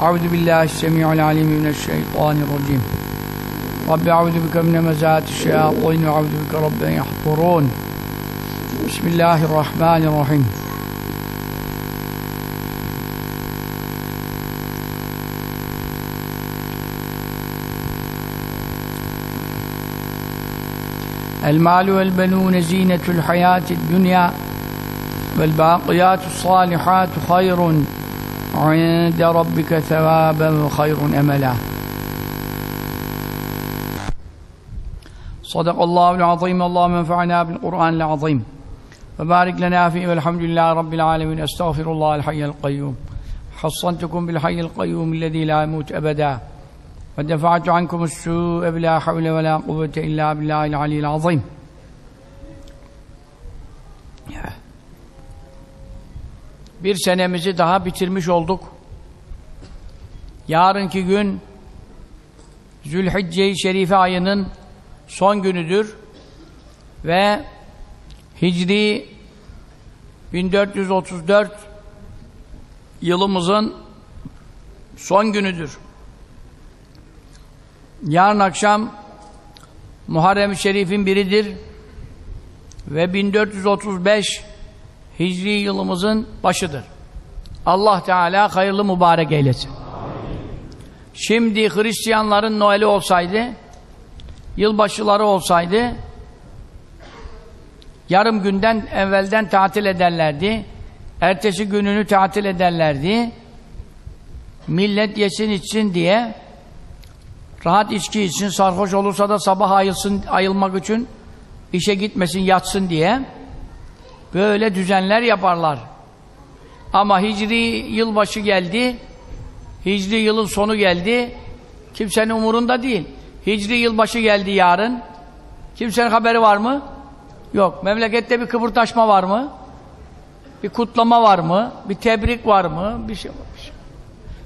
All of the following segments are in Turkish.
أعوذ بالله السميع العليم من الشيطان الرجيم. رب أعوذ بك من مزات الشياطين وأعوذ بك رب أن يحضرون. بسم الله الرحمن الرحيم. المال والبنون زينة الحياة الدنيا والباقيات الصالحات خير عند ربك ثوابا وخير أملا صدق الله العظيم اللهم انفعنا بالقرآن العظيم. وبارك لنا فيه والحمد لله رب العالمين. أستغفر الله الحي القيوم. حصنتكم بالحي القيوم الذي لا يموت أبدا. ودفعت عنكم السوء بلا حول ولا قوة إلا بالله العلي العظيم. Bir senemizi daha bitirmiş olduk. Yarınki gün Zülhicce-i Şerife ayının son günüdür ve Hicri 1434 yılımızın son günüdür. Yarın akşam Muharrem-i Şerif'in biridir ve 1435 Hicri yılımızın başıdır. Allah Teala hayırlı mübarek eylesin. Şimdi Hristiyanların Noel'i olsaydı, yılbaşıları olsaydı, yarım günden evvelden tatil ederlerdi. Ertesi gününü tatil ederlerdi. Millet yesin içsin diye rahat içki için sarhoş olursa da sabah ayılsın, ayılmak için işe gitmesin yatsın diye böyle düzenler yaparlar. Ama Hicri yılbaşı geldi, Hicri yılın sonu geldi, kimsenin umurunda değil. Hicri yılbaşı geldi yarın, kimsenin haberi var mı? Yok. Memlekette bir kıvırtaşma var mı? Bir kutlama var mı? Bir tebrik var mı? Bir şey var. Bir şey.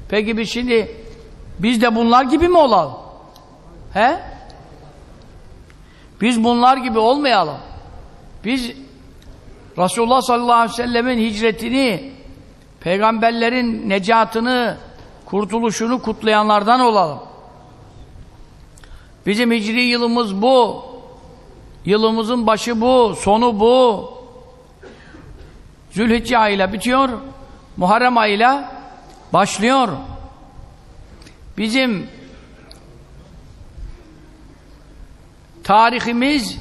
Peki biz şimdi biz de bunlar gibi mi olalım? He? Biz bunlar gibi olmayalım. Biz Resulullah sallallahu aleyhi ve sellemin hicretini, peygamberlerin necatını, kurtuluşunu kutlayanlardan olalım. Bizim hicri yılımız bu. Yılımızın başı bu, sonu bu. Zülhicce ayıyla bitiyor, Muharrem ayıyla başlıyor. Bizim tarihimiz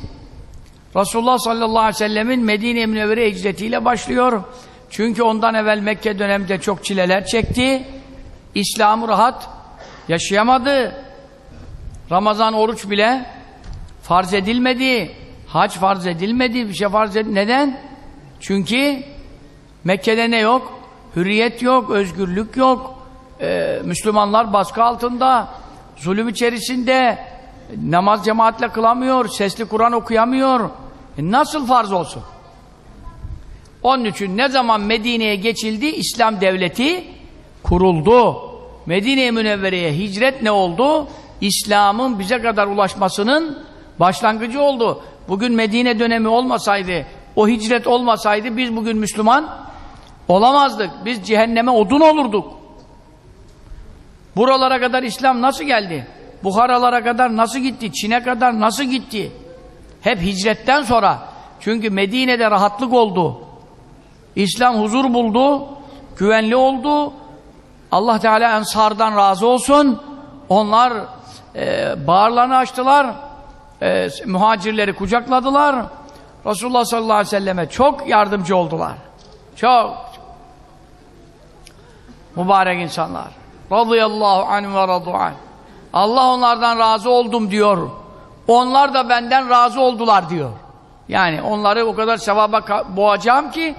Resulullah sallallahu aleyhi ve sellemin Medine-i Münevvere hicretiyle başlıyor. Çünkü ondan evvel Mekke döneminde çok çileler çekti. İslam'ı rahat yaşayamadı. Ramazan oruç bile farz edilmedi. Hac farz edilmedi. Bir şey farz edilmedi. Neden? Çünkü Mekke'de ne yok? Hürriyet yok, özgürlük yok. Ee, Müslümanlar baskı altında, zulüm içerisinde, namaz cemaatle kılamıyor, sesli Kur'an okuyamıyor. E nasıl farz olsun? Onun için ne zaman Medine'ye geçildi, İslam devleti kuruldu. Medine-i Münevvere'ye hicret ne oldu? İslam'ın bize kadar ulaşmasının başlangıcı oldu. Bugün Medine dönemi olmasaydı, o hicret olmasaydı biz bugün Müslüman olamazdık. Biz cehenneme odun olurduk. Buralara kadar İslam nasıl geldi? Buharalara kadar nasıl gitti? Çin'e kadar nasıl gitti? Hep hicretten sonra. Çünkü Medine'de rahatlık oldu. İslam huzur buldu. Güvenli oldu. Allah Teala Ensar'dan razı olsun. Onlar e, bağırlarını açtılar. E, muhacirleri kucakladılar. Resulullah sallallahu aleyhi ve selleme çok yardımcı oldular. Çok. Mübarek insanlar. Radıyallahu anh ve radu'an. Allah onlardan razı oldum diyor. Onlar da benden razı oldular diyor. Yani onları o kadar sevaba boğacağım ki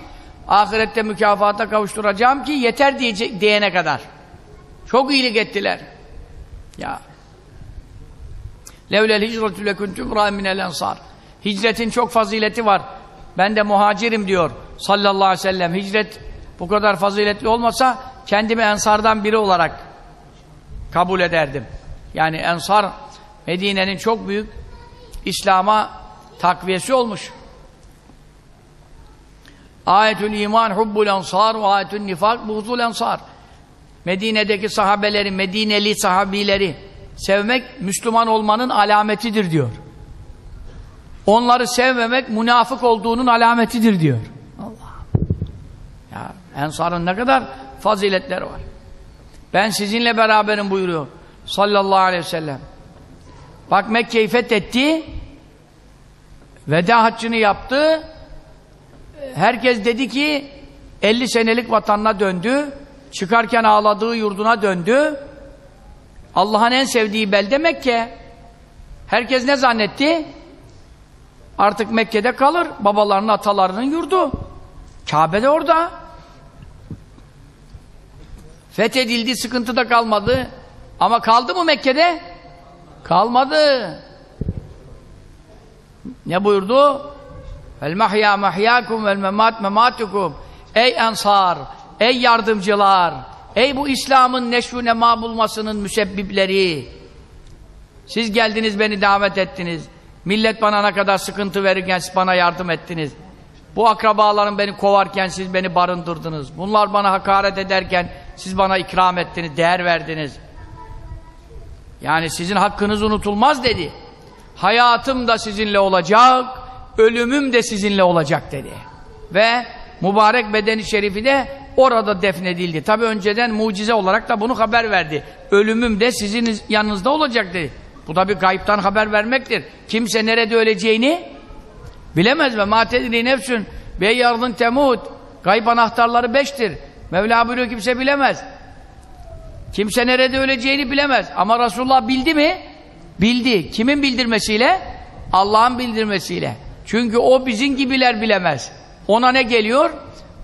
ahirette mükafata kavuşturacağım ki yeter diyecek, diyene kadar. Çok iyilik ettiler. Ya. Levlel hicretü lekuntum minel ensar. Hicretin çok fazileti var. Ben de muhacirim diyor sallallahu aleyhi ve sellem. Hicret bu kadar faziletli olmasa kendimi ensardan biri olarak kabul ederdim. Yani ensar Medine'nin çok büyük İslam'a takviyesi olmuş. Ayetül iman hubbul ensar ve ayetül nifak buğzul ensar. Medine'deki sahabeleri, Medineli sahabileri sevmek Müslüman olmanın alametidir diyor. Onları sevmemek münafık olduğunun alametidir diyor. Allah. Ya Ensar'ın ne kadar faziletleri var. Ben sizinle beraberim buyuruyor. Sallallahu aleyhi ve sellem. Bak Mekke'yi fethetti. Veda haccını yaptı. Herkes dedi ki 50 senelik vatanına döndü. Çıkarken ağladığı yurduna döndü. Allah'ın en sevdiği belde Mekke. Herkes ne zannetti? Artık Mekke'de kalır. Babalarının, atalarının yurdu. Kabe de orada. Fethedildi, sıkıntı da kalmadı. Ama kaldı mı Mekke'de? Kalmadı. Ne buyurdu? Vel mahya mahyakum vel memat mematukum. Ey ensar, ey yardımcılar, ey bu İslam'ın neşru nema bulmasının müsebbipleri. Siz geldiniz beni davet ettiniz. Millet bana ne kadar sıkıntı verirken siz bana yardım ettiniz. Bu akrabalarım beni kovarken siz beni barındırdınız. Bunlar bana hakaret ederken siz bana ikram ettiniz, değer verdiniz. Yani sizin hakkınız unutulmaz dedi. Hayatım da sizinle olacak, ölümüm de sizinle olacak dedi. Ve mübarek bedeni şerifi de orada defnedildi. Tabi önceden mucize olarak da bunu haber verdi. Ölümüm de sizin yanınızda olacak dedi. Bu da bir gayiptan haber vermektir. Kimse nerede öleceğini bilemez ve ma tedri nefsün be yardın temut. Gayb anahtarları beştir. Mevla buyuruyor kimse bilemez. Kimse nerede öleceğini bilemez. Ama Resulullah bildi mi? Bildi. Kimin bildirmesiyle? Allah'ın bildirmesiyle. Çünkü o bizim gibiler bilemez. Ona ne geliyor?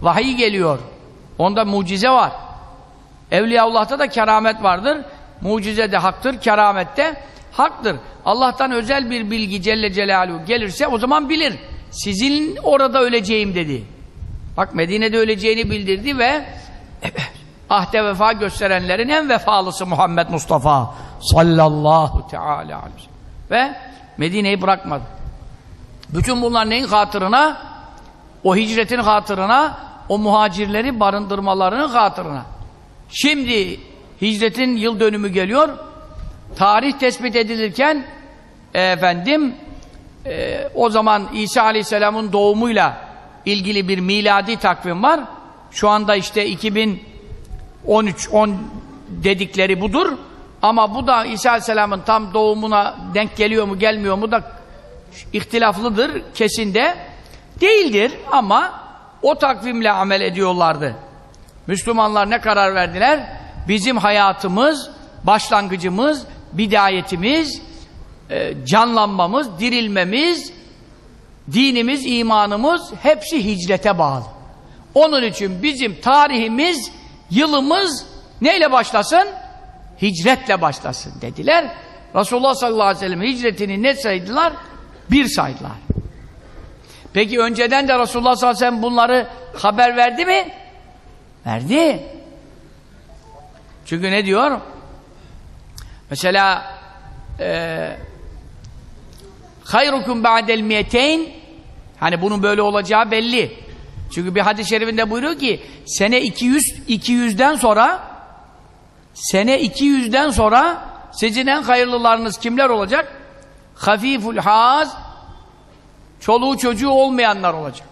Vahiy geliyor. Onda mucize var. Evliyaullah'ta da keramet vardır. Mucize de haktır, keramette haktır. Allah'tan özel bir bilgi Celle Celaluhu gelirse o zaman bilir. Sizin orada öleceğim dedi. Bak Medine'de öleceğini bildirdi ve ahde vefa gösterenlerin en vefalısı Muhammed Mustafa sallallahu teala aleyhi ve Medine'yi bırakmadı. Bütün bunlar neyin hatırına? O hicretin hatırına, o muhacirleri barındırmalarının hatırına. Şimdi hicretin yıl dönümü geliyor. Tarih tespit edilirken efendim e, o zaman İsa Aleyhisselam'ın doğumuyla ilgili bir miladi takvim var. Şu anda işte 2013 10 dedikleri budur. Ama bu da İsa Aleyhisselam'ın tam doğumuna denk geliyor mu gelmiyor mu da ihtilaflıdır kesinde değildir ama o takvimle amel ediyorlardı. Müslümanlar ne karar verdiler? Bizim hayatımız, başlangıcımız, bidayetimiz, e, canlanmamız, dirilmemiz, dinimiz, imanımız hepsi hicrete bağlı. Onun için bizim tarihimiz, yılımız neyle başlasın? Hicretle başlasın dediler. Resulullah sallallahu aleyhi ve sellem hicretini ne saydılar? Bir saydılar. Peki önceden de Resulullah sallallahu aleyhi ve sellem bunları haber verdi mi? Verdi. Çünkü ne diyor? Mesela hayrukum ba'del miyeteyn hani bunun böyle olacağı belli. Çünkü bir hadis-i şerifinde buyuruyor ki sene 200 200'den sonra sene 200'den sonra sizin en hayırlılarınız kimler olacak? Hafiful haz çoluğu çocuğu olmayanlar olacak.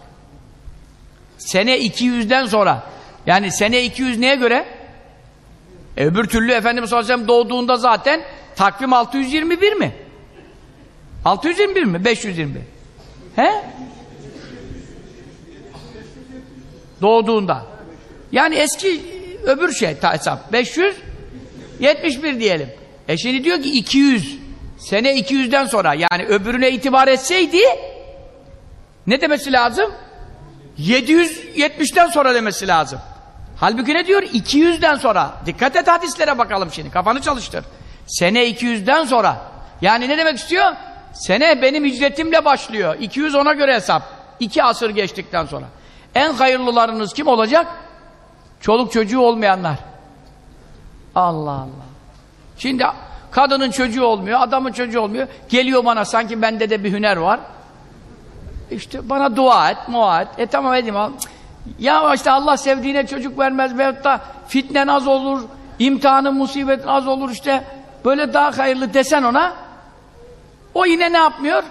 Sene 200'den sonra yani sene 200 neye göre? E, öbür türlü Efendimiz sallallahu doğduğunda zaten takvim 621 mi? 621 mi? 521. He? Doğduğunda. Yani eski öbür şey hesap. 571 diyelim. E şimdi diyor ki 200. Sene 200'den sonra yani öbürüne itibar etseydi ne demesi lazım? 770'ten sonra demesi lazım. Halbuki ne diyor? 200'den sonra. Dikkat et hadislere bakalım şimdi. Kafanı çalıştır. Sene 200'den sonra. Yani ne demek istiyor? Sene benim hicretimle başlıyor. 200 ona göre hesap. İki asır geçtikten sonra. En hayırlılarınız kim olacak? Çoluk çocuğu olmayanlar. Allah Allah. Şimdi kadının çocuğu olmuyor, adamın çocuğu olmuyor. Geliyor bana sanki bende de bir hüner var. İşte bana dua et, mua et. E tamam edeyim. Ya işte Allah sevdiğine çocuk vermez veyahut da fitnen az olur, imtihanın, musibetin az olur işte. Böyle daha hayırlı desen ona. O yine ne yapmıyor?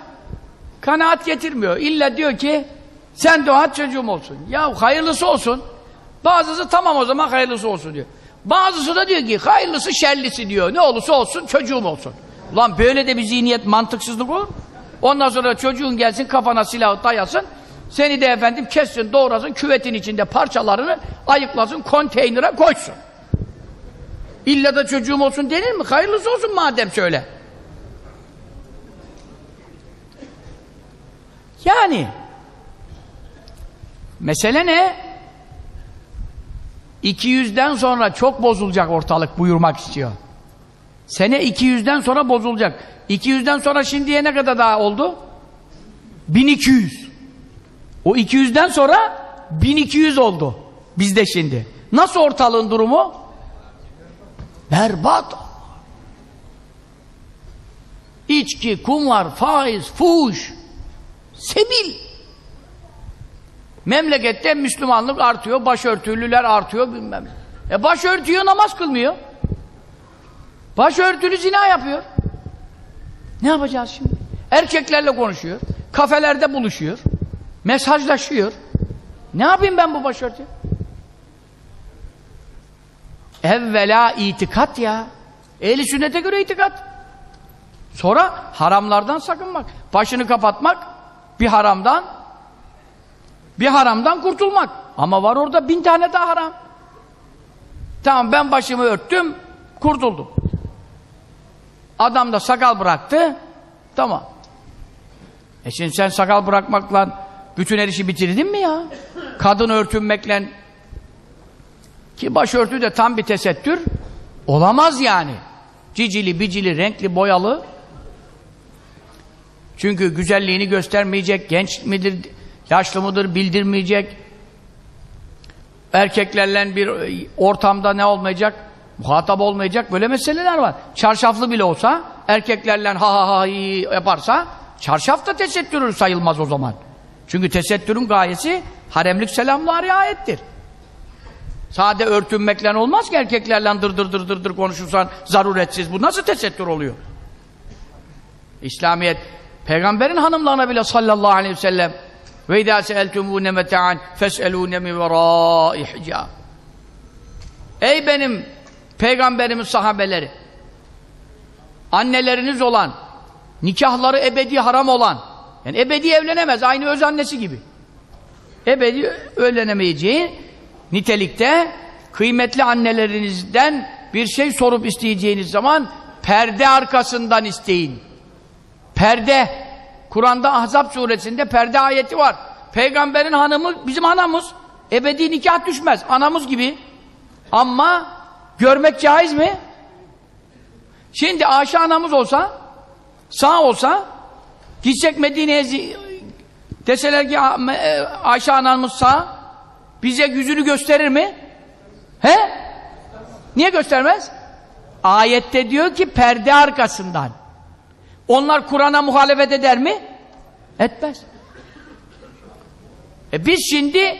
Kanaat getirmiyor. İlla diyor ki sen dua çocuğum olsun. Ya hayırlısı olsun. Bazısı tamam o zaman hayırlısı olsun diyor. Bazısı da diyor ki hayırlısı şerlisi diyor. Ne olursa olsun çocuğum olsun. Ulan böyle de bir zihniyet mantıksızlık olur. Ondan sonra çocuğun gelsin kafana silahı dayasın. Seni de efendim kessin, doğrasın, küvetin içinde parçalarını ayıklasın, konteynere koysun. İlla da çocuğum olsun denir mi? Hayırlısı olsun madem söyle. Yani mesele ne? 200'den sonra çok bozulacak ortalık buyurmak istiyor. Sene 200'den sonra bozulacak. 200'den sonra şimdiye ne kadar daha oldu? 1200. O 200'den sonra 1200 oldu. Bizde şimdi. Nasıl ortalığın durumu? Berbat. İçki, kumar, faiz, fuhuş, sebil. Memlekette Müslümanlık artıyor, başörtülüler artıyor bilmem. E başörtüyor namaz kılmıyor. Başörtülü zina yapıyor. Ne yapacağız şimdi? Erkeklerle konuşuyor. Kafelerde buluşuyor. Mesajlaşıyor. Ne yapayım ben bu başörtü? Evvela itikat ya. Ehli sünnete göre itikat. Sonra haramlardan sakınmak. Başını kapatmak bir haramdan bir haramdan kurtulmak. Ama var orada bin tane daha haram. Tamam ben başımı örttüm, kurtuldum. Adam da sakal bıraktı, tamam. E şimdi sen sakal bırakmakla bütün her bitirdin mi ya? Kadın örtünmekle ki başörtü de tam bir tesettür olamaz yani. Cicili, bicili, renkli, boyalı. Çünkü güzelliğini göstermeyecek, genç midir, yaşlı mıdır bildirmeyecek. Erkeklerle bir ortamda ne olmayacak? Muhatap olmayacak böyle meseleler var. Çarşaflı bile olsa erkeklerle ha ha ha yaparsa çarşaf da tesettürü sayılmaz o zaman. Çünkü tesettürün gayesi haremlik selamlığa riayettir. Sade örtünmekle olmaz ki erkeklerle dır dır dır dır dır konuşursan zaruretsiz. Bu nasıl tesettür oluyor? İslamiyet peygamberin hanımlarına bile sallallahu aleyhi ve sellem ve idâ seeltumûne meta'an fes'elûne mi verâi hicâb. Ey benim peygamberimin sahabeleri anneleriniz olan nikahları ebedi haram olan yani ebedi evlenemez aynı öz annesi gibi ebedi evlenemeyeceği nitelikte kıymetli annelerinizden bir şey sorup isteyeceğiniz zaman perde arkasından isteyin perde Kur'an'da Ahzab suresinde perde ayeti var. Peygamberin hanımı bizim anamız. Ebedi nikah düşmez. Anamız gibi. Ama görmek caiz mi? Şimdi Ayşe anamız olsa sağ olsa gidecek Medine'ye deseler ki e, Ayşe anamız sağ bize yüzünü gösterir mi? He? Niye göstermez? Ayette diyor ki perde arkasından. Onlar Kur'an'a muhalefet eder mi? Etmez. E biz şimdi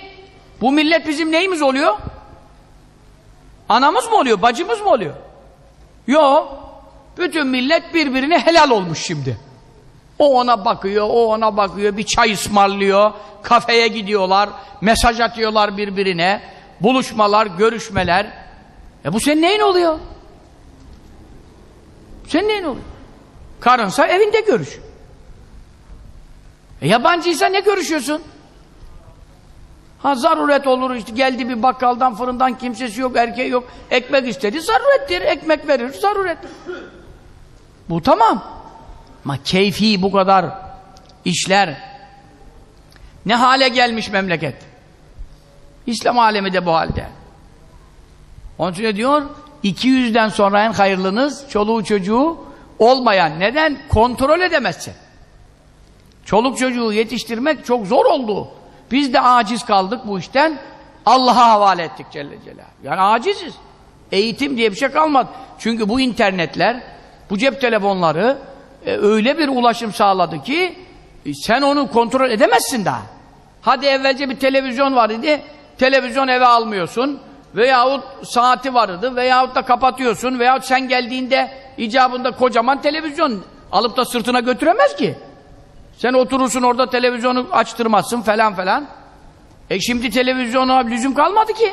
bu millet bizim neyimiz oluyor? Anamız mı oluyor? Bacımız mı oluyor? Yok. Bütün millet birbirine helal olmuş şimdi. O ona bakıyor, o ona bakıyor, bir çay ısmarlıyor, kafeye gidiyorlar, mesaj atıyorlar birbirine, buluşmalar, görüşmeler. E bu senin neyin oluyor? Senin neyin oluyor? Karınsa evinde görüş. E yabancıysa ne görüşüyorsun? Ha zaruret olur işte geldi bir bakkaldan fırından kimsesi yok erkeği yok ekmek istedi zarurettir ekmek verir zaruret. Bu tamam. Ama keyfi bu kadar işler ne hale gelmiş memleket. İslam alemi de bu halde. Onun için diyor? 200'den sonra en hayırlınız çoluğu çocuğu olmayan. Neden? Kontrol edemezsin. Çoluk çocuğu yetiştirmek çok zor oldu. Biz de aciz kaldık bu işten. Allah'a havale ettik Celle Celaluhu. Yani aciziz. Eğitim diye bir şey kalmadı. Çünkü bu internetler, bu cep telefonları e, öyle bir ulaşım sağladı ki e, sen onu kontrol edemezsin daha. Hadi evvelce bir televizyon var idi. Televizyon eve almıyorsun. Veyahut saati vardı. Veyahut da kapatıyorsun. Veyahut sen geldiğinde icabında kocaman televizyon alıp da sırtına götüremez ki. Sen oturursun orada televizyonu açtırmazsın falan falan. E şimdi televizyona lüzum kalmadı ki.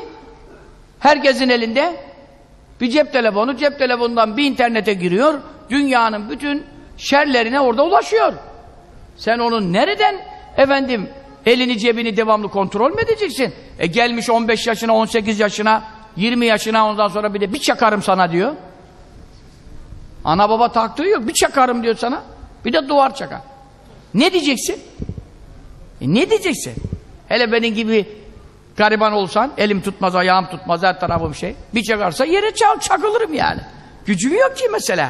Herkesin elinde bir cep telefonu, cep telefonundan bir internete giriyor, dünyanın bütün şerlerine orada ulaşıyor. Sen onun nereden efendim elini cebini devamlı kontrol mü edeceksin? E gelmiş 15 yaşına, 18 yaşına, 20 yaşına ondan sonra bir de bir çakarım sana diyor. Ana baba taktığı yok, bir çakarım diyor sana. Bir de duvar çakar. Ne diyeceksin? E ne diyeceksin? Hele benim gibi gariban olsan, elim tutmaz, ayağım tutmaz, her tarafım şey. Bir çakarsa yere çak, çakılırım yani. Gücüm yok ki mesela.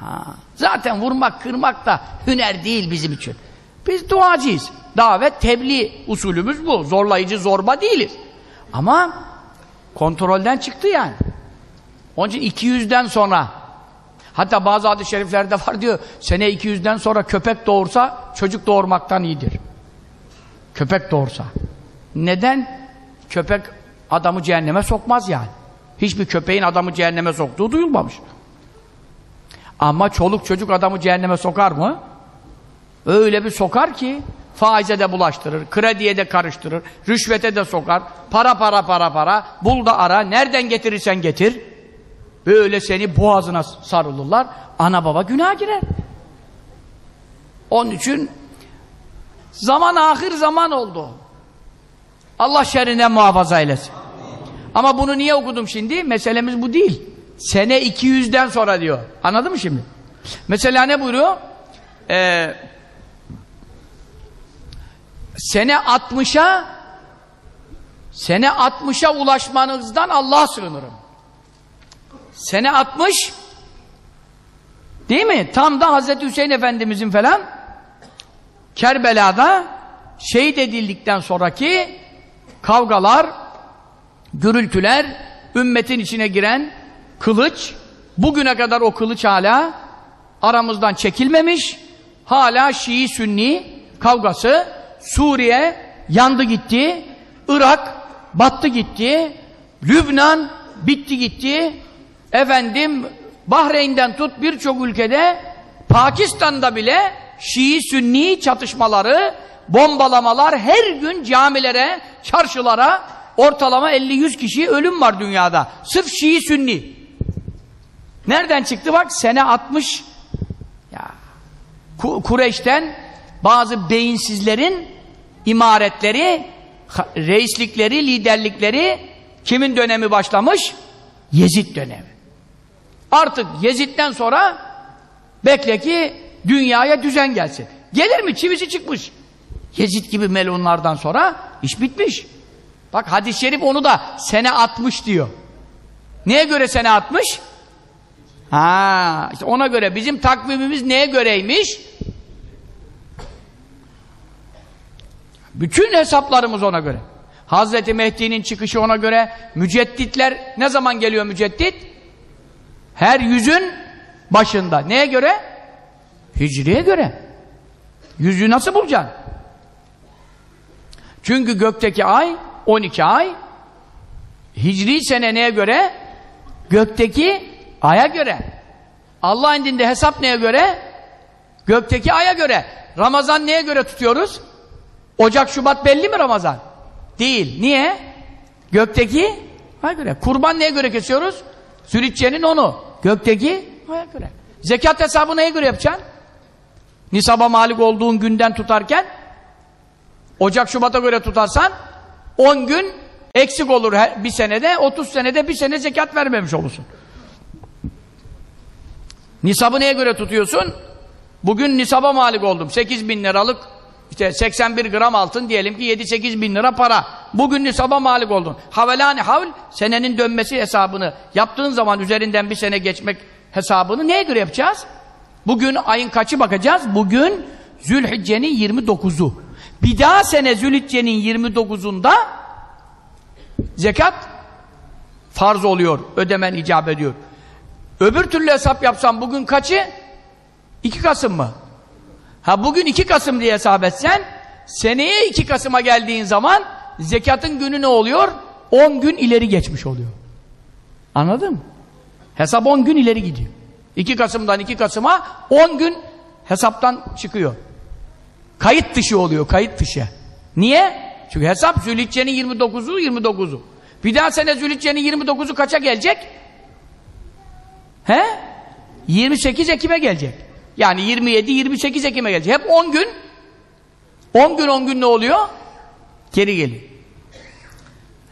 Ha. Zaten vurmak, kırmak da hüner değil bizim için. Biz duacıyız. Davet, tebliğ usulümüz bu. Zorlayıcı, zorba değiliz. Ama kontrolden çıktı yani. Onun için 200'den sonra hatta bazı hadis-i şeriflerde var diyor sene 200'den sonra köpek doğursa çocuk doğurmaktan iyidir. Köpek doğursa. Neden? Köpek adamı cehenneme sokmaz yani. Hiçbir köpeğin adamı cehenneme soktuğu duyulmamış. Ama çoluk çocuk adamı cehenneme sokar mı? Öyle bir sokar ki faize de bulaştırır, krediye de karıştırır, rüşvete de sokar, para para para para, bul da ara, nereden getirirsen getir. Böyle seni boğazına sarılırlar, ana baba günah girer. Onun için zaman ahir zaman oldu. Allah şerrinden muhafaza eylesin. Ama bunu niye okudum şimdi? Meselemiz bu değil. Sene 200'den sonra diyor. Anladın mı şimdi? Mesela ne buyuruyor? Ee, sene 60'a sene 60'a ulaşmanızdan Allah'a sığınırım. Sene 60 değil mi? Tam da Hazreti Hüseyin Efendimizin falan. Kerbela'da şehit edildikten sonraki kavgalar, gürültüler, ümmetin içine giren kılıç, bugüne kadar o kılıç hala aramızdan çekilmemiş, hala Şii-Sünni kavgası, Suriye yandı gitti, Irak battı gitti, Lübnan bitti gitti, efendim Bahreyn'den tut birçok ülkede, Pakistan'da bile Şii-Sünni çatışmaları, bombalamalar her gün camilere, çarşılara ortalama 50-100 kişi ölüm var dünyada. Sırf Şii-Sünni. Nereden çıktı bak? Sene 60 ya Kureyş'ten bazı beyinsizlerin imaretleri, reislikleri, liderlikleri kimin dönemi başlamış? Yezid dönemi. Artık Yezid'den sonra bekle ki dünyaya düzen gelsin. Gelir mi? Çivisi çıkmış. Yezid gibi melunlardan sonra iş bitmiş. Bak hadis-i şerif onu da sene 60 diyor. Neye göre sene 60? Ha, işte ona göre bizim takvimimiz neye göreymiş? Bütün hesaplarımız ona göre. Hazreti Mehdi'nin çıkışı ona göre. Mücedditler ne zaman geliyor müceddit? Her yüzün başında. Neye göre? Hicriye göre. Yüzü nasıl bulacaksın? Çünkü gökteki ay 12 ay Hicri sene neye göre? Gökteki aya göre. Allah indinde hesap neye göre? Gökteki aya göre. Ramazan neye göre tutuyoruz? Ocak, Şubat belli mi Ramazan? Değil. Niye? Gökteki aya göre. Kurban neye göre kesiyoruz? Zülitçe'nin onu. Gökteki aya göre. Zekat hesabı neye göre yapacaksın? Nisaba malik olduğun günden tutarken Ocak, Şubat'a göre tutarsan 10 gün eksik olur her, bir senede, 30 senede bir sene zekat vermemiş olursun. Nisabı neye göre tutuyorsun? Bugün nisaba malik oldum. 8 bin liralık işte 81 gram altın diyelim ki 7-8 bin lira para. Bugün nisaba malik oldun. Havelani havl senenin dönmesi hesabını yaptığın zaman üzerinden bir sene geçmek hesabını neye göre yapacağız? Bugün ayın kaçı bakacağız? Bugün Zülhicce'nin 29'u. Bir daha sene Zülhicce'nin 29'unda zekat farz oluyor. Ödemen icap ediyor. Öbür türlü hesap yapsam bugün kaçı? 2 Kasım mı? Ha bugün 2 Kasım diye hesap etsen seneye 2 Kasım'a geldiğin zaman zekatın günü ne oluyor? 10 gün ileri geçmiş oluyor. Anladın mı? Hesap 10 gün ileri gidiyor. 2 Kasım'dan 2 Kasım'a 10 gün hesaptan çıkıyor. Kayıt dışı oluyor, kayıt dışı. Niye? Çünkü hesap Zülhicce'nin 29'u 29'u. Bir daha sene Zülhicce'nin 29'u kaça gelecek? He? 28 Ekim'e gelecek. Yani 27-28 Ekim'e gelecek. Hep 10 gün 10 gün 10 gün ne oluyor? Geri geliyor.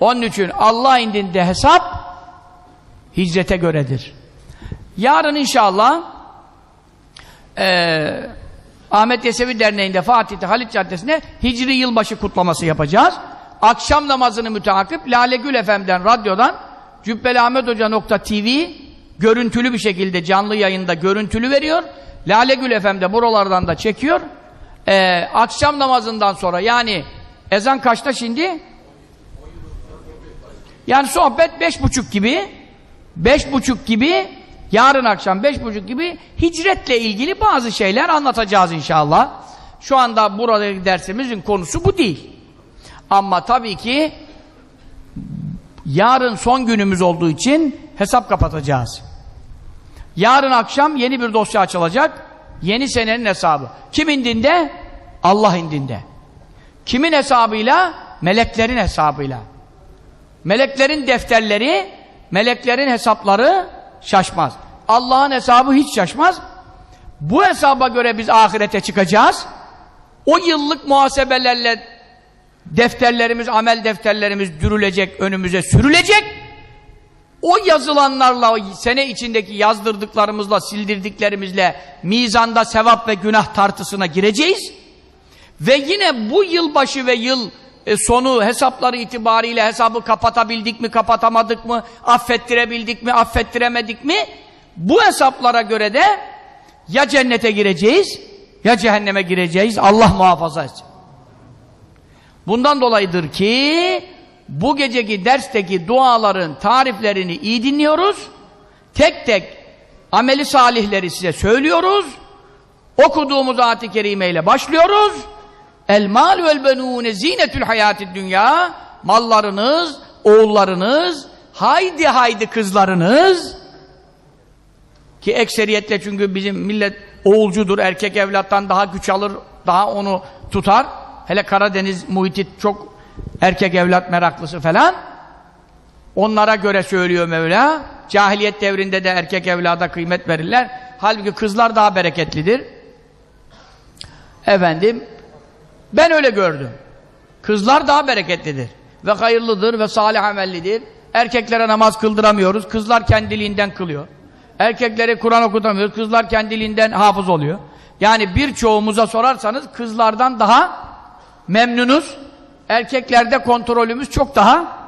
Onun için Allah indinde hesap hicrete göredir. Yarın inşallah eee Ahmet Yesevi Derneği'nde Fatih'te Halit Caddesi'nde Hicri Yılbaşı kutlaması yapacağız. Akşam namazını müteakip Lale Gül FM'den, radyodan Cübbeli Ahmet Hoca nokta TV görüntülü bir şekilde canlı yayında görüntülü veriyor. Lale Gül FM'de buralardan da çekiyor. Ee, akşam namazından sonra yani ezan kaçta şimdi? Yani sohbet beş buçuk gibi beş buçuk gibi yarın akşam beş buçuk gibi hicretle ilgili bazı şeyler anlatacağız inşallah. Şu anda buradaki dersimizin konusu bu değil. Ama tabii ki yarın son günümüz olduğu için hesap kapatacağız. Yarın akşam yeni bir dosya açılacak. Yeni senenin hesabı. Kimin dinde? Allah indinde. Kimin hesabıyla? Meleklerin hesabıyla. Meleklerin defterleri, meleklerin hesapları şaşmaz. Allah'ın hesabı hiç şaşmaz. Bu hesaba göre biz ahirete çıkacağız. O yıllık muhasebelerle defterlerimiz, amel defterlerimiz dürülecek, önümüze sürülecek. O yazılanlarla, sene içindeki yazdırdıklarımızla, sildirdiklerimizle mizanda sevap ve günah tartısına gireceğiz. Ve yine bu yılbaşı ve yıl e, sonu hesapları itibariyle hesabı kapatabildik mi, kapatamadık mı, affettirebildik mi, affettiremedik mi? Bu hesaplara göre de ya cennete gireceğiz, ya cehenneme gireceğiz. Allah muhafaza etsin. Bundan dolayıdır ki bu geceki dersteki duaların tariflerini iyi dinliyoruz. Tek tek ameli salihleri size söylüyoruz. Okuduğumuz ayet-i kerimeyle başlıyoruz. El mal vel benune zinetül hayatid dünya. Mallarınız, oğullarınız, haydi haydi kızlarınız ki ekseriyetle çünkü bizim millet oğulcudur, erkek evlattan daha güç alır, daha onu tutar. Hele Karadeniz muhiti çok erkek evlat meraklısı falan. Onlara göre söylüyor Mevla. Cahiliyet devrinde de erkek evlada kıymet verirler. Halbuki kızlar daha bereketlidir. Efendim, ben öyle gördüm. Kızlar daha bereketlidir. Ve hayırlıdır ve salih amellidir. Erkeklere namaz kıldıramıyoruz. Kızlar kendiliğinden kılıyor. Erkeklere Kur'an okutamıyoruz. Kızlar kendiliğinden hafız oluyor. Yani birçoğumuza sorarsanız kızlardan daha memnunuz. Erkeklerde kontrolümüz çok daha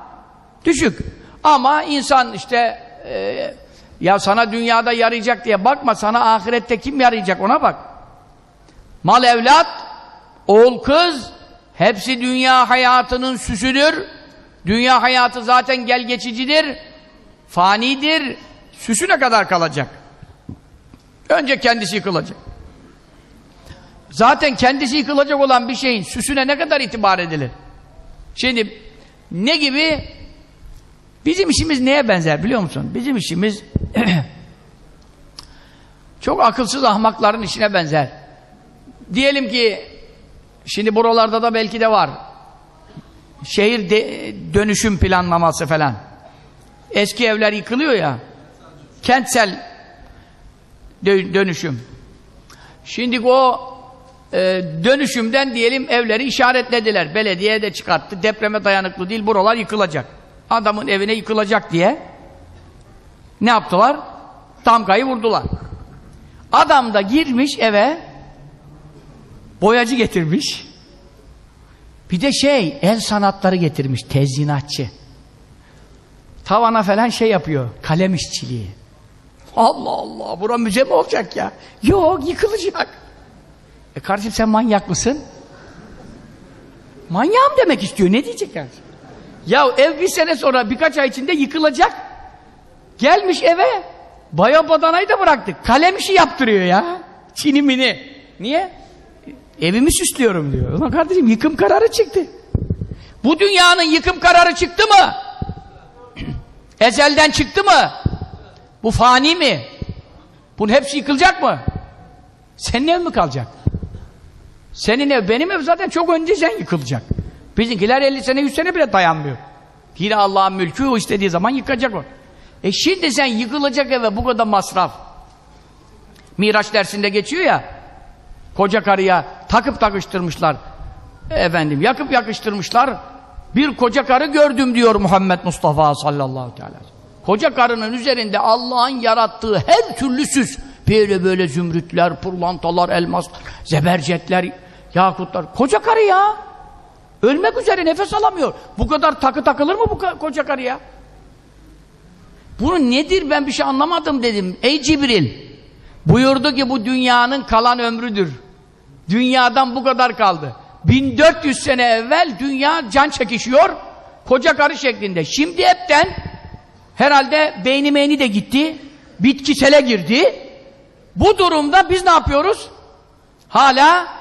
düşük. Ama insan işte e, ya sana dünyada yarayacak diye bakma. Sana ahirette kim yarayacak ona bak. Mal evlat, oğul kız hepsi dünya hayatının süsüdür. Dünya hayatı zaten gel geçicidir. Fanidir. Süsüne kadar kalacak. Önce kendisi yıkılacak. Zaten kendisi yıkılacak olan bir şeyin süsüne ne kadar itibar edilir? Şimdi ne gibi? Bizim işimiz neye benzer biliyor musun? Bizim işimiz çok akılsız ahmakların işine benzer. Diyelim ki şimdi buralarda da belki de var. Şehir de, dönüşüm planlaması falan. Eski evler yıkılıyor ya. Kentsel dönüşüm. Şimdi o e, dönüşümden diyelim evleri işaretlediler. Belediye de çıkarttı. Depreme dayanıklı değil. Buralar yıkılacak. Adamın evine yıkılacak diye ne yaptılar? Damgayı vurdular. Adam da girmiş eve boyacı getirmiş. Bir de şey, el sanatları getirmiş, tezyinatçı. Tavana falan şey yapıyor, kalem işçiliği. Allah Allah, bura müze mi olacak ya? Yok, yıkılacak. E kardeşim sen manyak mısın? Manyağım demek istiyor, ne diyecek yani? Ya ev bir sene sonra, birkaç ay içinde yıkılacak. Gelmiş eve, baya badanayı da bıraktık. Kalem işi yaptırıyor ya. Çinimini. Niye? Evimi süslüyorum diyor. Ulan kardeşim yıkım kararı çıktı. Bu dünyanın yıkım kararı çıktı mı? Ezelden çıktı mı? Bu fani mi? Bunun hepsi yıkılacak mı? Senin ev mi kalacak? Senin ev, benim ev zaten çok önceden yıkılacak. Bizimkiler 50 sene, 100 sene bile dayanmıyor. Yine Allah'ın mülkü o istediği zaman yıkacak o. E şimdi sen yıkılacak eve bu kadar masraf. Miraç dersinde geçiyor ya, koca karıya takıp takıştırmışlar. Efendim, yakıp yakıştırmışlar. Bir koca karı gördüm diyor Muhammed Mustafa sallallahu teala. Koca karının üzerinde Allah'ın yarattığı her türlü süs, böyle böyle zümrütler, pırlantalar, elmaslar, zebercetler, yakutlar. Koca karı ya. Ölmek üzere nefes alamıyor. Bu kadar takı takılır mı bu koca karı ya? Bunu nedir ben bir şey anlamadım dedim. Ey Cibril buyurdu ki bu dünyanın kalan ömrüdür. Dünyadan bu kadar kaldı. 1400 sene evvel dünya can çekişiyor koca karı şeklinde. Şimdi hepten herhalde beyni meyni de gitti. Bitkisele girdi. Bu durumda biz ne yapıyoruz? Hala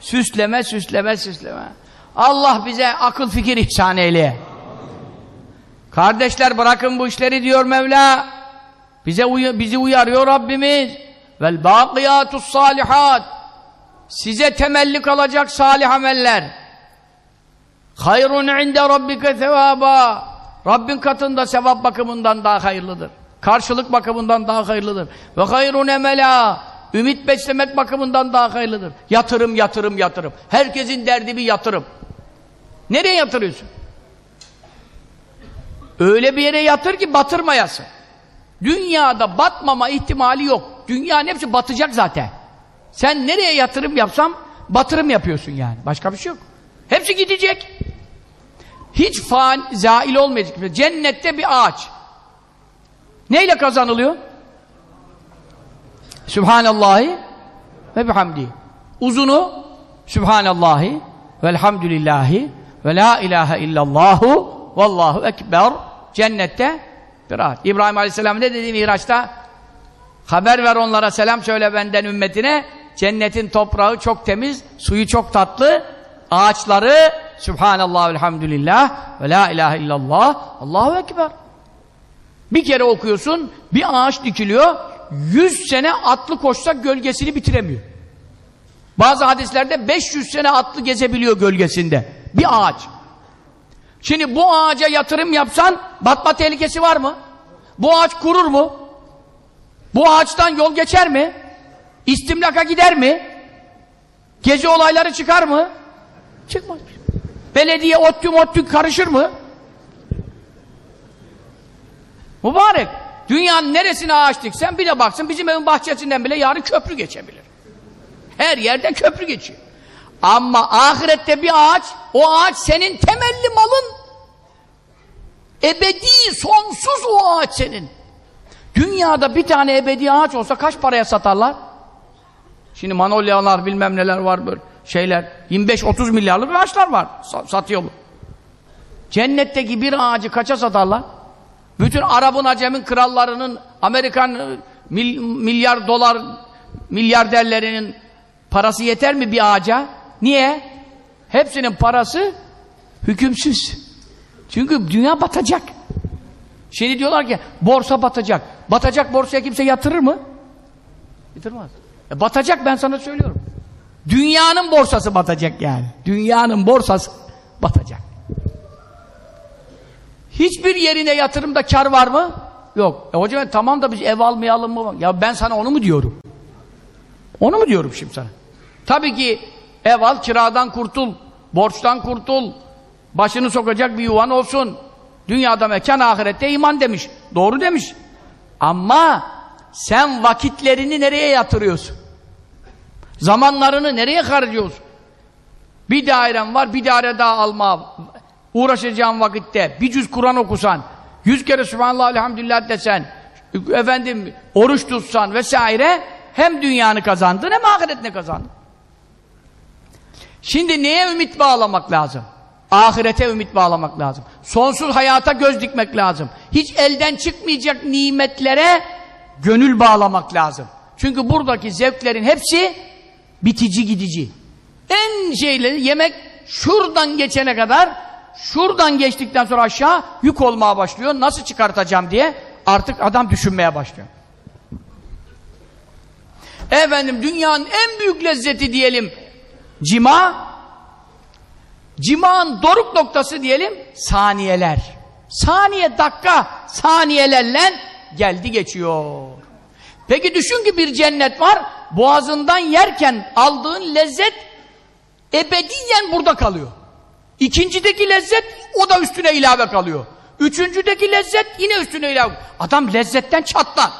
süsleme süsleme süsleme. Allah bize akıl fikir ihsan eyle. Kardeşler bırakın bu işleri diyor Mevla. Bize uy bizi uyarıyor Rabbimiz. Vel bakiyatus salihat. Size temelli kalacak salih ameller. Hayrun inde rabbike sevaba. Rabbin katında sevap bakımından daha hayırlıdır. Karşılık bakımından daha hayırlıdır. Ve hayrun emela. Ümit beslemek bakımından daha hayırlıdır. Yatırım, yatırım, yatırım. Herkesin derdi bir yatırım. Nereye yatırıyorsun? Öyle bir yere yatır ki batırmayasın. Dünyada batmama ihtimali yok. Dünyanın hepsi batacak zaten. Sen nereye yatırım yapsam batırım yapıyorsun yani. Başka bir şey yok. Hepsi gidecek. Hiç fan, zail olmayacak. Cennette bir ağaç. Neyle kazanılıyor? Sübhanallahi ve bihamdi. Uzunu Sübhanallahi velhamdülillahi ve la ilahe illallahu vallahu ekber. Cennette bir ağaç. İbrahim Aleyhisselam ne dedi Miraç'ta? Haber ver onlara selam söyle benden ümmetine. Cennetin toprağı çok temiz, suyu çok tatlı, ağaçları Subhanallah elhamdülillah ve la ilahe illallah Allahu Ekber. Bir kere okuyorsun, bir ağaç dikiliyor, yüz sene atlı koşsa gölgesini bitiremiyor. Bazı hadislerde 500 sene atlı gezebiliyor gölgesinde. Bir ağaç. Şimdi bu ağaca yatırım yapsan batma tehlikesi var mı? Bu ağaç kurur mu? Bu ağaçtan yol geçer mi? İstimlaka gider mi? Gece olayları çıkar mı? Çıkmaz. Belediye ottü mottü karışır mı? Mübarek. Dünyanın neresine ağaç diksen bir de baksın bizim evin bahçesinden bile yarın köprü geçebilir. Her yerden köprü geçiyor. Ama ahirette bir ağaç, o ağaç senin temelli malın. Ebedi, sonsuz o ağaç senin. Dünyada bir tane ebedi ağaç olsa kaç paraya satarlar? Şimdi manolyalar bilmem neler var böyle şeyler. 25-30 milyarlık ağaçlar var. Satıyorlar. Cennetteki bir ağacı kaça satarlar? Bütün Arap'ın, Acem'in krallarının, Amerikan mil, milyar dolar milyarderlerinin parası yeter mi bir ağaca? Niye? Hepsinin parası hükümsüz. Çünkü dünya batacak. Şimdi diyorlar ki borsa batacak. Batacak borsaya kimse yatırır mı? Yatırmaz. E batacak ben sana söylüyorum. Dünyanın borsası batacak yani. Dünyanın borsası batacak. Hiçbir yerine yatırımda kar var mı? Yok. E hocam tamam da biz ev almayalım mı? Ya ben sana onu mu diyorum? Onu mu diyorum şimdi sana? Tabii ki ev al, kiradan kurtul, borçtan kurtul, başını sokacak bir yuvan olsun. Dünyada mekan, ahirette iman demiş. Doğru demiş. Ama sen vakitlerini nereye yatırıyorsun? Zamanlarını nereye harcıyorsun? Bir dairen var, bir daire daha alma. Uğraşacağın vakitte bir cüz Kur'an okusan, yüz kere Sübhanallah elhamdülillah desen, efendim oruç tutsan vesaire hem dünyanı kazandın hem ahiretini kazandın. Şimdi neye ümit bağlamak lazım? Ahirete ümit bağlamak lazım. Sonsuz hayata göz dikmek lazım. Hiç elden çıkmayacak nimetlere gönül bağlamak lazım. Çünkü buradaki zevklerin hepsi bitici gidici. En şeyleri yemek şuradan geçene kadar şuradan geçtikten sonra aşağı yük olmaya başlıyor. Nasıl çıkartacağım diye artık adam düşünmeye başlıyor. Efendim dünyanın en büyük lezzeti diyelim cima Cima'nın doruk noktası diyelim saniyeler. Saniye, dakika, saniyelerle geldi geçiyor. Peki düşün ki bir cennet var, boğazından yerken aldığın lezzet ebediyen burada kalıyor. İkincideki lezzet o da üstüne ilave kalıyor. Üçüncüdeki lezzet yine üstüne ilave. Adam lezzetten çatlar.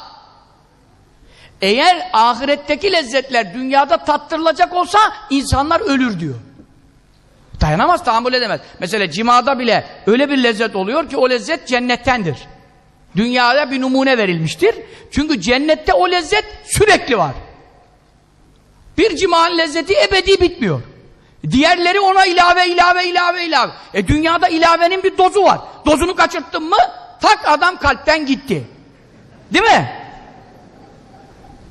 Eğer ahiretteki lezzetler dünyada tattırılacak olsa insanlar ölür diyor. Dayanamaz, tahammül edemez. Mesela cimada bile öyle bir lezzet oluyor ki o lezzet cennettendir. Dünyada bir numune verilmiştir. Çünkü cennette o lezzet sürekli var. Bir cimanın lezzeti ebedi bitmiyor. Diğerleri ona ilave, ilave, ilave, ilave. E dünyada ilavenin bir dozu var. Dozunu kaçırttın mı tak adam kalpten gitti. Değil mi?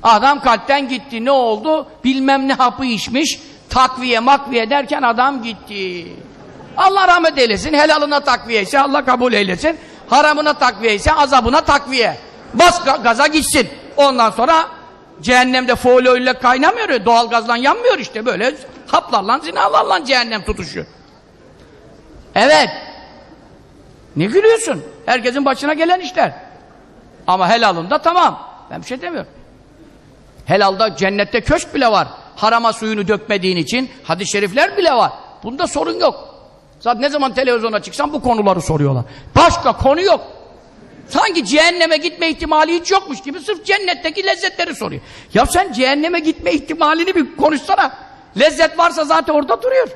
Adam kalpten gitti. Ne oldu? Bilmem ne hapı içmiş takviye makviye derken adam gitti. Allah rahmet eylesin. Helalına takviye ise Allah kabul eylesin. Haramına takviye ise azabına takviye. Bas gaza gitsin. Ondan sonra cehennemde folyo ile kaynamıyor. Doğal gazla yanmıyor işte. Böyle haplarla zinalarla cehennem tutuşu. Evet. Ne gülüyorsun? Herkesin başına gelen işler. Ama helalında tamam. Ben bir şey demiyorum. Helalda cennette köşk bile var harama suyunu dökmediğin için hadis-i şerifler bile var. Bunda sorun yok. Zaten ne zaman televizyona çıksan bu konuları soruyorlar. Başka konu yok. Sanki cehenneme gitme ihtimali hiç yokmuş gibi sırf cennetteki lezzetleri soruyor. Ya sen cehenneme gitme ihtimalini bir konuşsana. Lezzet varsa zaten orada duruyor.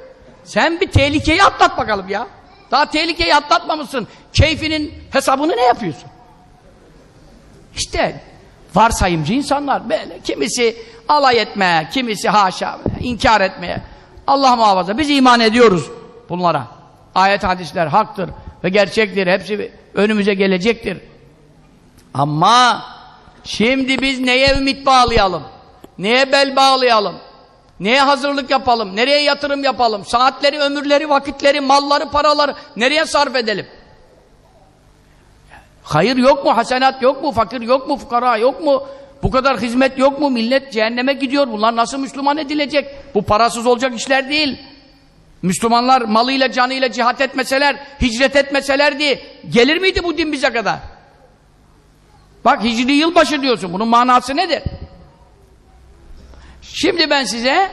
Sen bir tehlikeyi atlat bakalım ya. Daha tehlikeyi atlatmamışsın. Keyfinin hesabını ne yapıyorsun? İşte varsayımcı insanlar böyle. Kimisi alay etmeye, kimisi haşa, inkar etmeye. Allah muhafaza. Biz iman ediyoruz bunlara. Ayet hadisler haktır ve gerçektir. Hepsi önümüze gelecektir. Ama şimdi biz neye ümit bağlayalım? Neye bel bağlayalım? Neye hazırlık yapalım? Nereye yatırım yapalım? Saatleri, ömürleri, vakitleri, malları, paraları nereye sarf edelim? Hayır yok mu? Hasenat yok mu? Fakir yok mu? Fukara yok mu? Bu kadar hizmet yok mu? Millet cehenneme gidiyor. Bunlar nasıl Müslüman edilecek? Bu parasız olacak işler değil. Müslümanlar malıyla canıyla cihat etmeseler, hicret etmeselerdi gelir miydi bu din bize kadar? Bak hicri yılbaşı diyorsun. Bunun manası nedir? Şimdi ben size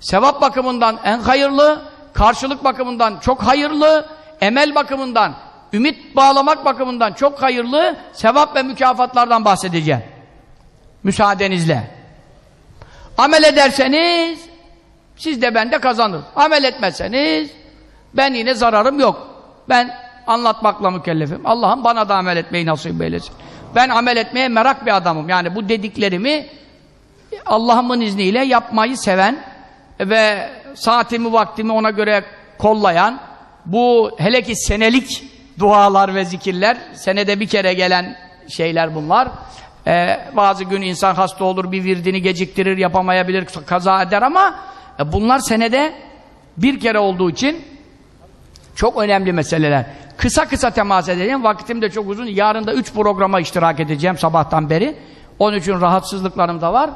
sevap bakımından en hayırlı, karşılık bakımından çok hayırlı, emel bakımından, ümit bağlamak bakımından çok hayırlı sevap ve mükafatlardan bahsedeceğim. Müsaadenizle. Amel ederseniz siz de ben de kazanır. Amel etmezseniz ben yine zararım yok. Ben anlatmakla mükellefim. Allah'ım bana da amel etmeyi nasip eylesin. Ben amel etmeye merak bir adamım. Yani bu dediklerimi Allah'ımın izniyle yapmayı seven ve saatimi vaktimi ona göre kollayan bu hele ki senelik dualar ve zikirler senede bir kere gelen şeyler bunlar. Ee, bazı gün insan hasta olur, bir virdini geciktirir, yapamayabilir, kaza eder ama e, bunlar senede bir kere olduğu için çok önemli meseleler. Kısa kısa temas edeceğim. Vaktim de çok uzun. Yarın da üç programa iştirak edeceğim sabahtan beri. Onun için rahatsızlıklarım da var.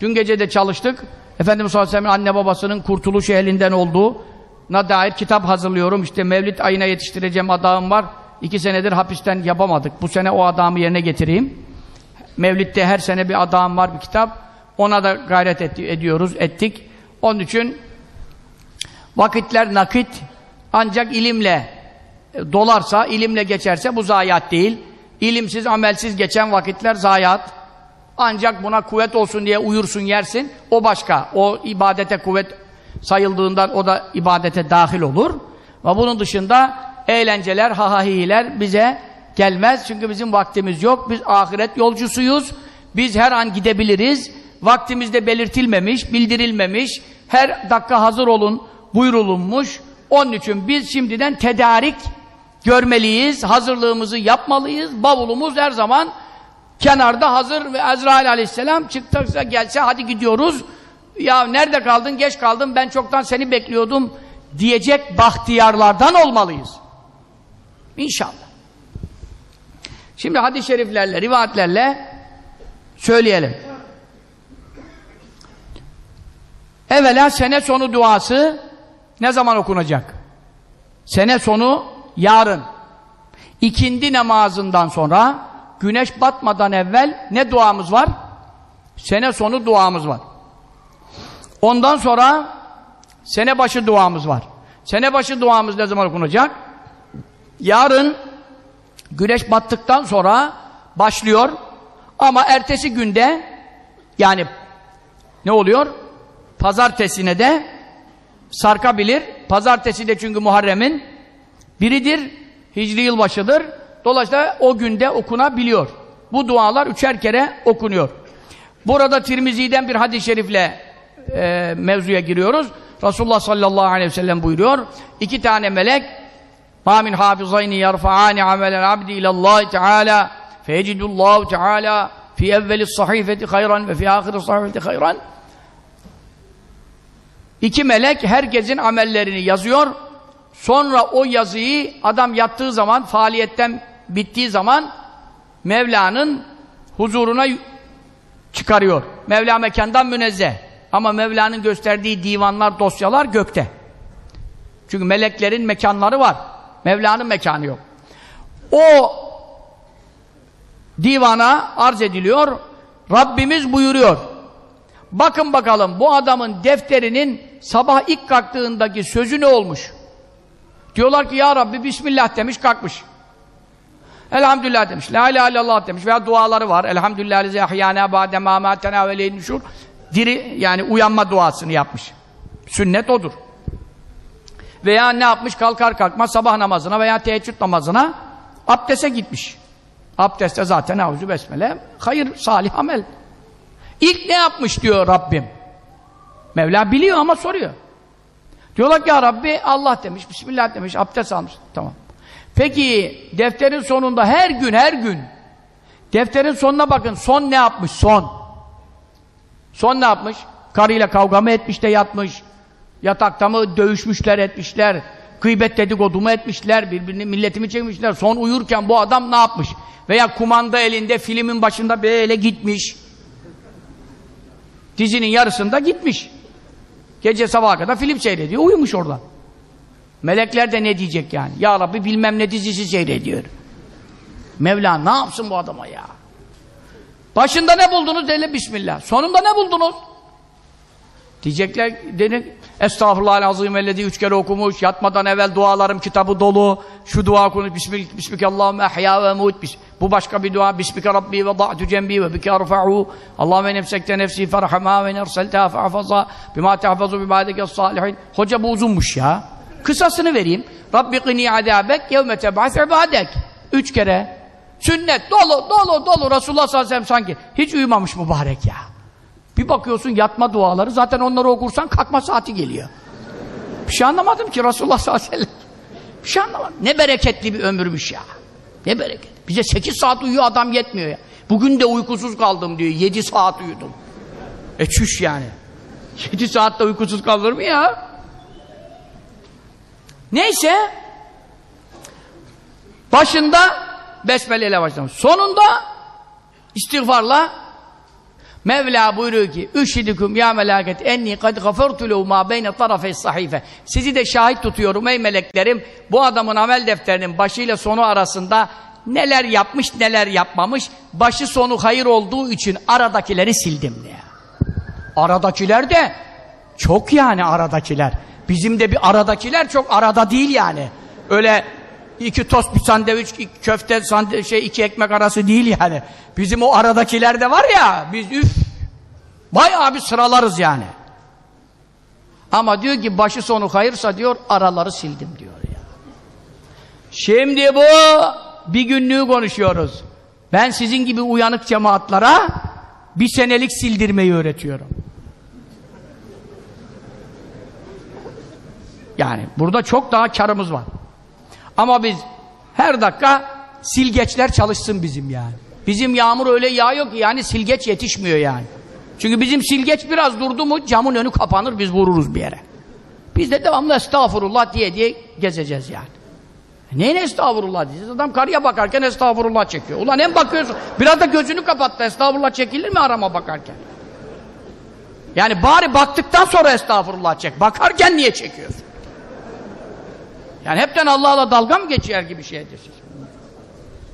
Dün gece de çalıştık. Efendimiz sallallahu aleyhi ve sellem anne babasının kurtuluş elinden olduğu na dair kitap hazırlıyorum. İşte Mevlid ayına yetiştireceğim adağım var. İki senedir hapisten yapamadık. Bu sene o adamı yerine getireyim. Mevlid'de her sene bir adam var bir kitap. Ona da gayret et, ediyoruz, ettik. Onun için vakitler nakit ancak ilimle dolarsa, ilimle geçerse bu zayiat değil. İlimsiz, amelsiz geçen vakitler zayiat. Ancak buna kuvvet olsun diye uyursun, yersin. O başka. O ibadete kuvvet sayıldığından o da ibadete dahil olur. Ve bunun dışında eğlenceler, hahahiler bize gelmez. Çünkü bizim vaktimiz yok. Biz ahiret yolcusuyuz. Biz her an gidebiliriz. Vaktimizde belirtilmemiş, bildirilmemiş. Her dakika hazır olun buyurulunmuş. Onun için biz şimdiden tedarik görmeliyiz. Hazırlığımızı yapmalıyız. Bavulumuz her zaman kenarda hazır ve Ezrail aleyhisselam çıktıysa gelse hadi gidiyoruz. Ya nerede kaldın? Geç kaldın. Ben çoktan seni bekliyordum diyecek bahtiyarlardan olmalıyız. İnşallah. Şimdi hadis-i şeriflerle, rivayetlerle söyleyelim. Evvela sene sonu duası ne zaman okunacak? Sene sonu yarın. İkindi namazından sonra güneş batmadan evvel ne duamız var? Sene sonu duamız var. Ondan sonra sene başı duamız var. Sene başı duamız ne zaman okunacak? Yarın güneş battıktan sonra başlıyor ama ertesi günde yani ne oluyor? Pazartesine de sarkabilir. Pazartesi de çünkü Muharrem'in biridir. Hicri yılbaşıdır. Dolayısıyla o günde okunabiliyor. Bu dualar üçer kere okunuyor. Burada Tirmizi'den bir hadis-i şerifle e, mevzuya giriyoruz. Resulullah sallallahu aleyhi ve sellem buyuruyor. İki tane melek مَا مِنْ حَافِظَيْنِ يَرْفَعَانِ عَمَلَ الْعَبْدِ اِلَى اللّٰهِ تَعَالَى فَيَجِدُ اللّٰهُ تَعَالَى فِي اَوَّلِ الصَّحِيفَةِ خَيْرًا وَفِي آخِرِ الصَّحِيفَةِ خَيْرًا İki melek herkesin amellerini yazıyor. Sonra o yazıyı adam yattığı zaman, faaliyetten bittiği zaman Mevla'nın huzuruna çıkarıyor. Mevla mekandan münezzeh. Ama Mevla'nın gösterdiği divanlar, dosyalar gökte. Çünkü meleklerin mekanları var. Mevla'nın mekanı yok. O divana arz ediliyor. Rabbimiz buyuruyor. Bakın bakalım bu adamın defterinin sabah ilk kalktığındaki sözü ne olmuş? Diyorlar ki ya Rabbi Bismillah demiş kalkmış. Elhamdülillah demiş. La ilahe illallah demiş. Veya duaları var. Elhamdülillah lezi ahyana ba'de ma matena ve. Diri yani uyanma duasını yapmış. Sünnet odur. Veya ne yapmış? Kalkar kalkmaz sabah namazına veya teheccüd namazına abdese gitmiş. Abdeste zaten avzu besmele hayır salih amel. İlk ne yapmış diyor Rabbim. Mevla biliyor ama soruyor. Diyorlar ki ya Rabbi Allah demiş, Bismillah demiş, abdest almış. Tamam. Peki defterin sonunda her gün her gün defterin sonuna bakın son ne yapmış son? Son ne yapmış? Karıyla kavga mı etmiş de yatmış? Yatakta mı dövüşmüşler etmişler? Gıybet dedikodu mu etmişler? Birbirini milletimi çekmişler. Son uyurken bu adam ne yapmış? Veya kumanda elinde filmin başında böyle gitmiş. Dizinin yarısında gitmiş. Gece sabaha kadar film seyrediyor. Uyumuş orada. Melekler de ne diyecek yani? Ya Rabbi bilmem ne dizisi seyrediyor. Mevla ne yapsın bu adama ya? Başında ne buldunuz? Dele Bismillah. Sonunda ne buldunuz? Diyecekler, denir, Estağfurullah azim ellezi üç kere okumuş, yatmadan evvel dualarım kitabı dolu, şu dua konuş, Bismillah, Bismillahümme ehya ve mut, bu başka bir dua, Bismike Rabbi ve da'tu cembi ve bike arfa'u, Allahümme nefsekte nefsi ferhamâ ve nerseltâ fe'afazâ, bimâ tehfazu bibâdeke sâlihin. Hoca bu uzunmuş ya. Kısasını vereyim. Rabbi qini azâbek yevme teb'as ibâdek. Üç kere. Sünnet dolu, dolu, dolu. Resulullah sallallahu aleyhi sanki hiç uyumamış mübarek ya. Bir bakıyorsun yatma duaları, zaten onları okursan kalkma saati geliyor. Bir şey anlamadım ki Resulullah sallallahu aleyhi ve sellem. Bir şey anlamadım. Ne bereketli bir ömürmüş ya. Ne bereket. Bize sekiz saat uyuyor adam yetmiyor ya. Bugün de uykusuz kaldım diyor. Yedi saat uyudum. E çüş yani. Yedi saatte uykusuz kalır mı ya? Neyse başında besmele ile başlamış. Sonunda istiğfarla Mevla buyuruyor ki Üşhidüküm ya melaket enni kad gafartu lehu ma beyne tarafeys sahife Sizi de şahit tutuyorum ey meleklerim bu adamın amel defterinin başıyla sonu arasında neler yapmış neler yapmamış başı sonu hayır olduğu için aradakileri sildim diye. Aradakiler de çok yani aradakiler. Bizim de bir aradakiler çok arada değil yani. Öyle iki tost bir sandviç, iki köfte sandviç, şey iki ekmek arası değil yani. Bizim o aradakiler de var ya biz üf bayağı bir sıralarız yani. Ama diyor ki başı sonu hayırsa diyor araları sildim diyor ya. Şimdi bu bir günlüğü konuşuyoruz. Ben sizin gibi uyanık cemaatlara bir senelik sildirmeyi öğretiyorum. Yani burada çok daha karımız var. Ama biz her dakika silgeçler çalışsın bizim yani. Bizim yağmur öyle yağıyor ki yani silgeç yetişmiyor yani. Çünkü bizim silgeç biraz durdu mu camın önü kapanır biz vururuz bir yere. Biz de devamlı estağfurullah diye diye gezeceğiz yani. E Neyine estağfurullah diyeceğiz? Adam karıya bakarken estağfurullah çekiyor. Ulan hem bakıyorsun biraz da gözünü kapattı estağfurullah çekilir mi arama bakarken? Yani bari baktıktan sonra estağfurullah çek. Bakarken niye çekiyorsun? Yani hepten Allah'la dalga mı geçer gibi şeydir.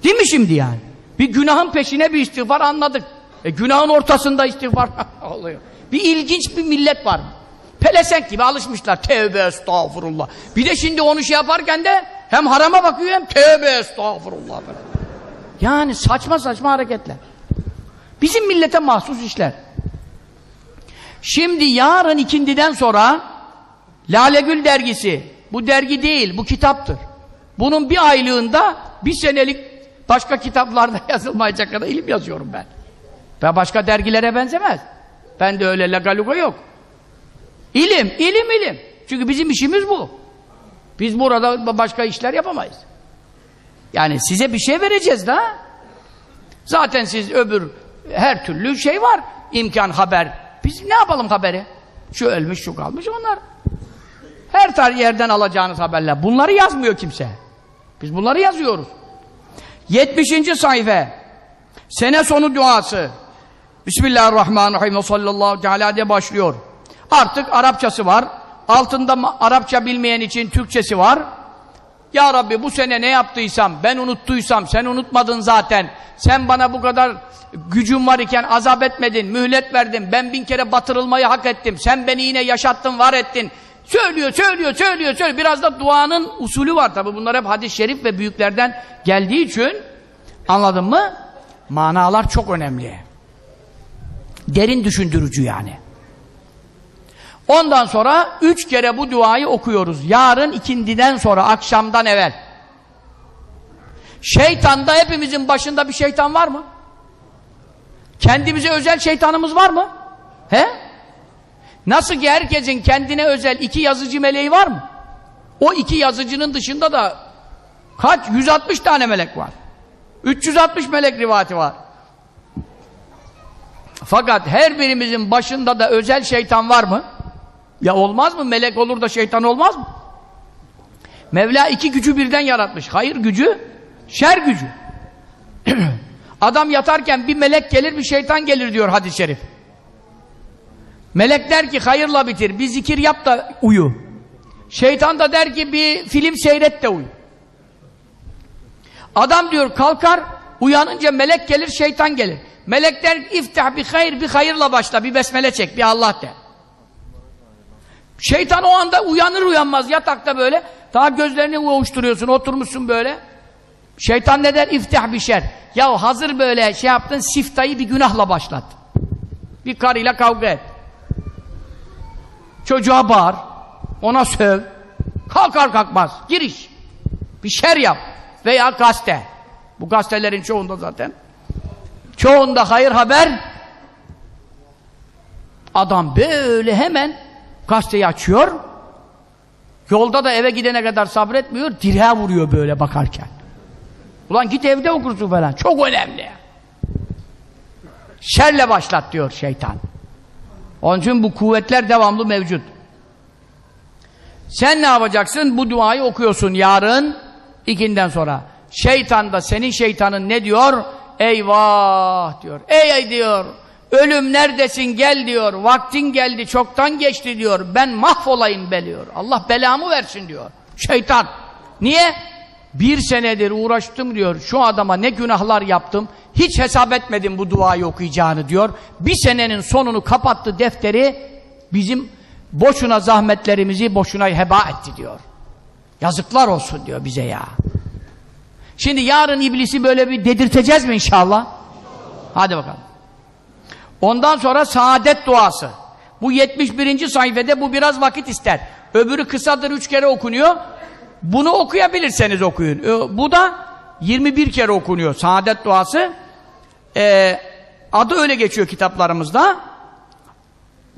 Değil mi şimdi yani? Bir günahın peşine bir istiğfar anladık. E günahın ortasında istiğfar oluyor. Bir ilginç bir millet var. Pelesenk gibi alışmışlar. Tevbe estağfurullah. Bir de şimdi onu şey yaparken de hem harama bakıyor hem tevbe estağfurullah. Böyle. Yani saçma saçma hareketler. Bizim millete mahsus işler. Şimdi yarın ikindiden sonra Lale Gül dergisi bu dergi değil, bu kitaptır. Bunun bir aylığında bir senelik başka kitaplarda yazılmayacak kadar ilim yazıyorum ben. Ben başka dergilere benzemez. Ben de öyle lagaluga yok. İlim, ilim, ilim. Çünkü bizim işimiz bu. Biz burada başka işler yapamayız. Yani size bir şey vereceğiz da. Zaten siz öbür her türlü şey var. İmkan, haber. Biz ne yapalım haberi? Şu ölmüş, şu kalmış onlar. Her tarih yerden alacağınız haberler. Bunları yazmıyor kimse. Biz bunları yazıyoruz. 70. sayfa. Sene sonu duası. Bismillahirrahmanirrahim ve sallallahu teala diye başlıyor. Artık Arapçası var. Altında Arapça bilmeyen için Türkçesi var. Ya Rabbi bu sene ne yaptıysam, ben unuttuysam, sen unutmadın zaten. Sen bana bu kadar gücüm var iken azap etmedin, mühlet verdin. Ben bin kere batırılmayı hak ettim. Sen beni yine yaşattın, var ettin. Söylüyor, söylüyor, söylüyor, söylüyor. Biraz da duanın usulü var tabi. Bunlar hep hadis-i şerif ve büyüklerden geldiği için anladın mı? Manalar çok önemli. Derin düşündürücü yani. Ondan sonra üç kere bu duayı okuyoruz. Yarın ikindiden sonra, akşamdan evvel. Şeytanda hepimizin başında bir şeytan var mı? Kendimize özel şeytanımız var mı? He? Nasıl ki herkesin kendine özel iki yazıcı meleği var mı? O iki yazıcının dışında da kaç? 160 tane melek var. 360 melek rivati var. Fakat her birimizin başında da özel şeytan var mı? Ya olmaz mı? Melek olur da şeytan olmaz mı? Mevla iki gücü birden yaratmış. Hayır gücü, şer gücü. Adam yatarken bir melek gelir, bir şeytan gelir diyor hadis-i şerif. Melek der ki hayırla bitir, bir zikir yap da uyu. Şeytan da der ki bir film seyret de uyu. Adam diyor kalkar, uyanınca melek gelir, şeytan gelir. Melek der iftah bir hayır, bir hayırla başla, bir besmele çek, bir Allah de. Şeytan o anda uyanır uyanmaz yatakta böyle, daha gözlerini ovuşturuyorsun, oturmuşsun böyle. Şeytan ne der? İftah bir şer. Ya hazır böyle şey yaptın, siftayı bir günahla başlat. Bir karıyla kavga et. Çocuğa bağır, ona söv, kalkar kalkmaz, giriş, bir şer yap veya gazete. Bu gazetelerin çoğunda zaten. Çoğunda hayır haber. Adam böyle hemen gazeteyi açıyor. Yolda da eve gidene kadar sabretmiyor, direğe vuruyor böyle bakarken. Ulan git evde okursun falan. Çok önemli. Şerle başlat diyor şeytan. Onun için bu kuvvetler devamlı mevcut. Sen ne yapacaksın? Bu duayı okuyorsun yarın ikinden sonra. Şeytan da senin şeytanın ne diyor? Eyvah diyor. Ey ey diyor. Ölüm neredesin gel diyor. Vaktin geldi çoktan geçti diyor. Ben mahvolayım be diyor. Allah belamı versin diyor. Şeytan. Niye? Bir senedir uğraştım diyor. Şu adama ne günahlar yaptım. Hiç hesap etmedim bu duayı okuyacağını diyor. Bir senenin sonunu kapattı defteri. Bizim boşuna zahmetlerimizi boşuna heba etti diyor. Yazıklar olsun diyor bize ya. Şimdi yarın iblisi böyle bir dedirteceğiz mi inşallah? Hadi bakalım. Ondan sonra saadet duası. Bu 71. sayfede bu biraz vakit ister. Öbürü kısadır, üç kere okunuyor. Bunu okuyabilirseniz okuyun. Ee, Bu da 21 kere okunuyor. Saadet duası. Ee, adı öyle geçiyor kitaplarımızda.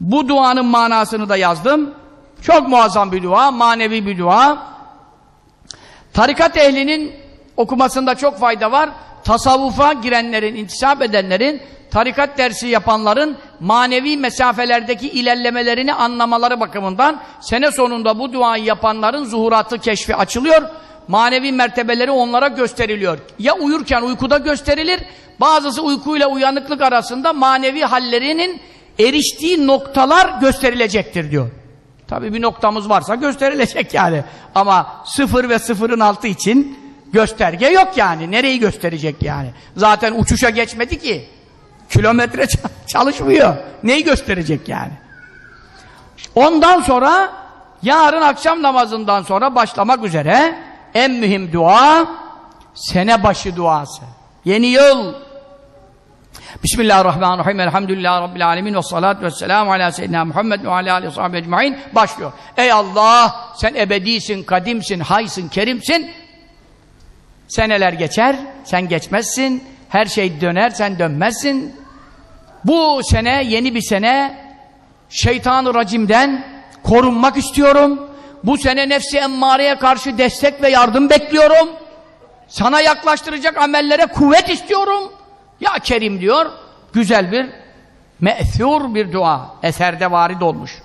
Bu duanın manasını da yazdım. Çok muazzam bir dua, manevi bir dua. Tarikat ehlinin okumasında çok fayda var. Tasavvufa girenlerin, intisap edenlerin, tarikat dersi yapanların manevi mesafelerdeki ilerlemelerini anlamaları bakımından sene sonunda bu duayı yapanların zuhuratı keşfi açılıyor. Manevi mertebeleri onlara gösteriliyor. Ya uyurken uykuda gösterilir, bazısı uykuyla uyanıklık arasında manevi hallerinin eriştiği noktalar gösterilecektir diyor. Tabii bir noktamız varsa gösterilecek yani. Ama sıfır ve sıfırın altı için gösterge yok yani. Nereyi gösterecek yani? Zaten uçuşa geçmedi ki. Kilometre çalışmıyor. Neyi gösterecek yani? Ondan sonra yarın akşam namazından sonra başlamak üzere en mühim dua sene başı duası. Yeni yıl Bismillahirrahmanirrahim. Elhamdülillahi Rabbil alemin. Ve salatu ve selamu ala seyyidina Muhammed ve ala aleyhi sahibi. Başlıyor. Ey Allah! Sen ebedisin, kadimsin, haysın, kerimsin. Seneler geçer, sen geçmezsin. Her şey döner, sen dönmezsin. Bu sene, yeni bir sene şeytan-ı racimden korunmak istiyorum. Bu sene nefsi emmareye karşı destek ve yardım bekliyorum. Sana yaklaştıracak amellere kuvvet istiyorum. Ya Kerim diyor, güzel bir me'thur bir dua. Eserde varid olmuş.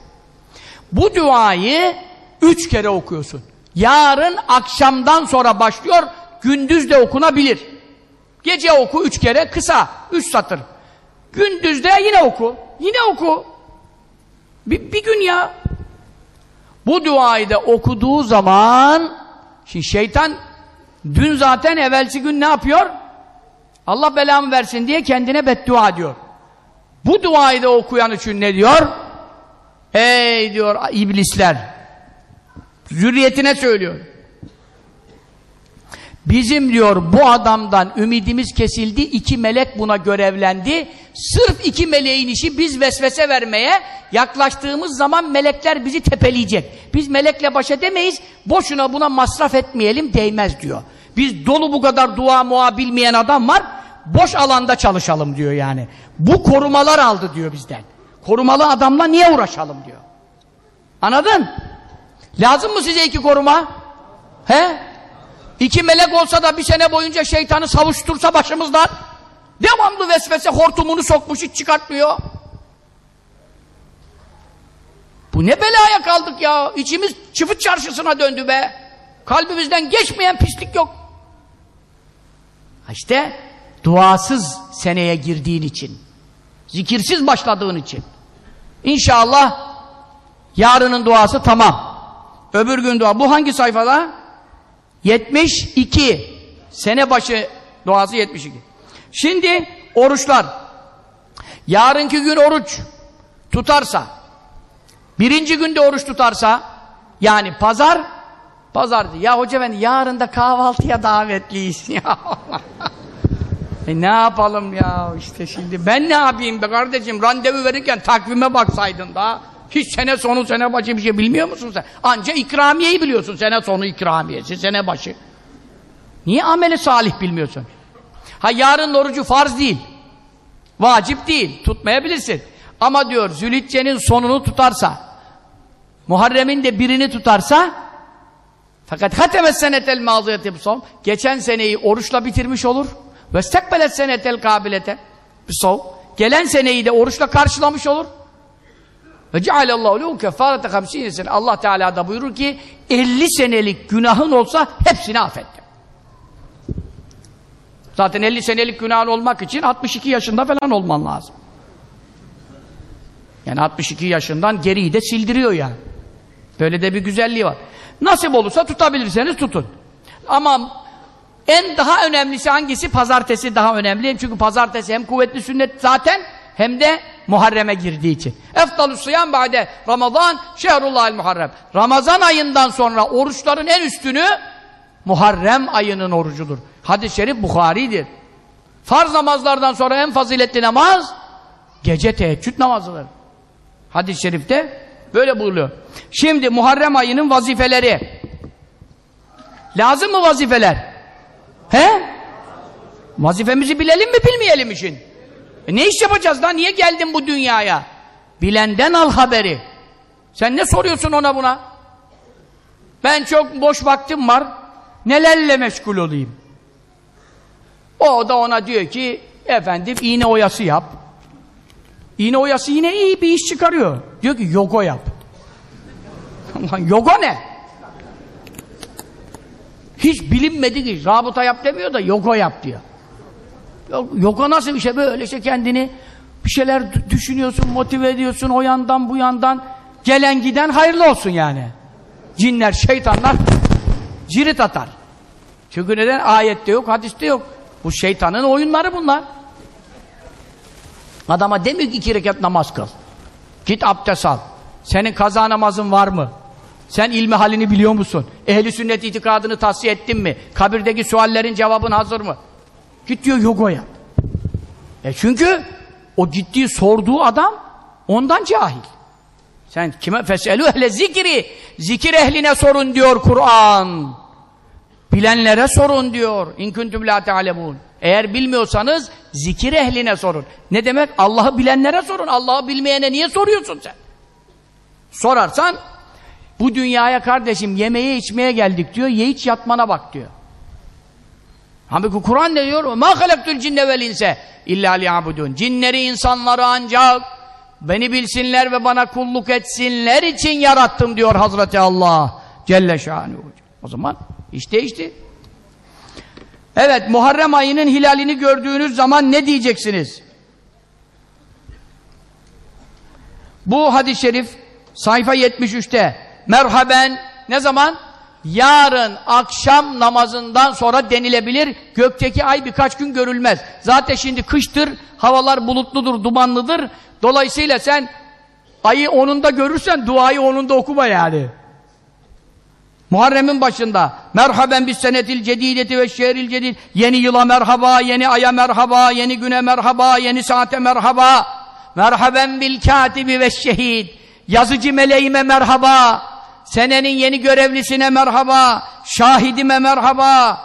Bu duayı üç kere okuyorsun. Yarın akşamdan sonra başlıyor, gündüz de okunabilir. Gece oku üç kere, kısa, üç satır. Gündüz de yine oku, yine oku. Bir, bir gün ya. Bu duayı da okuduğu zaman, şimdi şeytan dün zaten evvelsi gün ne yapıyor? Allah belamı versin diye kendine beddua diyor. Bu duayı da okuyan için ne diyor? Ey diyor iblisler. Zürriyetine söylüyor. Bizim diyor bu adamdan ümidimiz kesildi. iki melek buna görevlendi. Sırf iki meleğin işi biz vesvese vermeye yaklaştığımız zaman melekler bizi tepeleyecek. Biz melekle baş edemeyiz. Boşuna buna masraf etmeyelim değmez diyor. Biz dolu bu kadar dua mua bilmeyen adam var. Boş alanda çalışalım diyor yani. Bu korumalar aldı diyor bizden. Korumalı adamla niye uğraşalım diyor. Anladın? Lazım mı size iki koruma? He? İki melek olsa da bir sene boyunca şeytanı savuştursa başımızdan devamlı vesvese hortumunu sokmuş hiç çıkartmıyor. Bu ne belaya kaldık ya. İçimiz çıfıt çarşısına döndü be. Kalbimizden geçmeyen pislik yok. İşte duasız seneye girdiğin için. Zikirsiz başladığın için. İnşallah yarının duası tamam. Öbür gün dua. Bu hangi sayfada? 72. Sene başı duası 72. Şimdi oruçlar. Yarınki gün oruç tutarsa, birinci günde oruç tutarsa, yani pazar, pazar ya hoca ben yarın da kahvaltıya davetliyiz ya. e ne yapalım ya işte şimdi ben ne yapayım be kardeşim randevu verirken takvime baksaydın da hiç sene sonu sene başı bir şey bilmiyor musun sen? Anca ikramiyeyi biliyorsun sene sonu ikramiyesi sene başı. Niye ameli salih bilmiyorsun? Ha yarın orucu farz değil. Vacip değil. Tutmayabilirsin. Ama diyor Zülhicce'nin sonunu tutarsa Muharrem'in de birini tutarsa fakat hatemes senetel maziyeti bu Geçen seneyi oruçla bitirmiş olur. Ve stekbelet senetel kabilete bu Gelen seneyi de oruçla karşılamış olur. Ve cealallahu lehu kefarete 50 sene. Allah Teala da buyurur ki 50 senelik günahın olsa hepsini affettim. Zaten 50 senelik günahın olmak için 62 yaşında falan olman lazım. Yani 62 yaşından geriyi de sildiriyor yani. Böyle de bir güzelliği var. Nasip olursa tutabilirseniz tutun. Ama en daha önemlisi hangisi? Pazartesi daha önemli. Çünkü pazartesi hem kuvvetli sünnet zaten hem de Muharrem'e girdiği için. Eftalus sıyam ba'de Ramazan şehrullahil muharrem. Ramazan ayından sonra oruçların en üstünü Muharrem ayının orucudur. Hadis-i şerif Bukhari'dir. Farz namazlardan sonra en faziletli namaz gece teheccüd namazıdır. Hadis-i şerifte böyle buyuruyor. Şimdi Muharrem ayının vazifeleri. Lazım mı vazifeler? He? Vazifemizi bilelim mi bilmeyelim için? E ne iş yapacağız lan? Niye geldin bu dünyaya? Bilenden al haberi. Sen ne soruyorsun ona buna? Ben çok boş vaktim var. Nelerle meşgul olayım? O da ona diyor ki efendim iğne oyası yap. İğne oyası yine iyi bir iş çıkarıyor. Diyor ki yoga yap. Lan yoga ne? Hiç bilinmedi ki. Rabıta yap demiyor da yoga yap diyor. Yoga nasıl bir şey? Böyle işte kendini bir şeyler düşünüyorsun, motive ediyorsun o yandan bu yandan. Gelen giden hayırlı olsun yani. Cinler, şeytanlar cirit atar. Çünkü neden? Ayette yok, hadiste yok. Bu şeytanın oyunları bunlar. Adama demiyor ki iki rekat namaz kıl. Git abdest al. Senin kaza namazın var mı? Sen ilmi halini biliyor musun? Ehli sünnet itikadını tahsiye ettin mi? Kabirdeki suallerin cevabın hazır mı? Git diyor yoga yap. E çünkü o ciddi sorduğu adam ondan cahil. Sen kime feselu ehle zikri zikir ehline sorun diyor Kur'an. Bilenlere sorun diyor. İn kuntum la ta'lemun. Eğer bilmiyorsanız zikir ehline sorun. Ne demek? Allah'ı bilenlere sorun. Allah'ı bilmeyene niye soruyorsun sen? Sorarsan bu dünyaya kardeşim yemeye içmeye geldik diyor. Ye iç yatmana bak diyor. Halbuki Kur'an ne diyor? Ma halaktul cinne vel inse illa liyabudun. Cinleri insanları ancak beni bilsinler ve bana kulluk etsinler için yarattım diyor Hazreti Allah Celle Şanuhu. O zaman iş değişti. Evet Muharrem ayının hilalini gördüğünüz zaman ne diyeceksiniz? Bu hadis-i şerif sayfa 73'te merhaben ne zaman? Yarın akşam namazından sonra denilebilir. Gökteki ay birkaç gün görülmez. Zaten şimdi kıştır, havalar bulutludur, dumanlıdır. Dolayısıyla sen ayı onunda görürsen duayı onunda okuma yani. Muharrem'in başında merhaben bis senetil cedideti ve şehril cedid yeni yıla merhaba, yeni aya merhaba, yeni güne merhaba, yeni saate merhaba. Merhaben bil katibi ve şehid. Yazıcı meleğime merhaba. Senenin yeni görevlisine merhaba. Şahidime merhaba.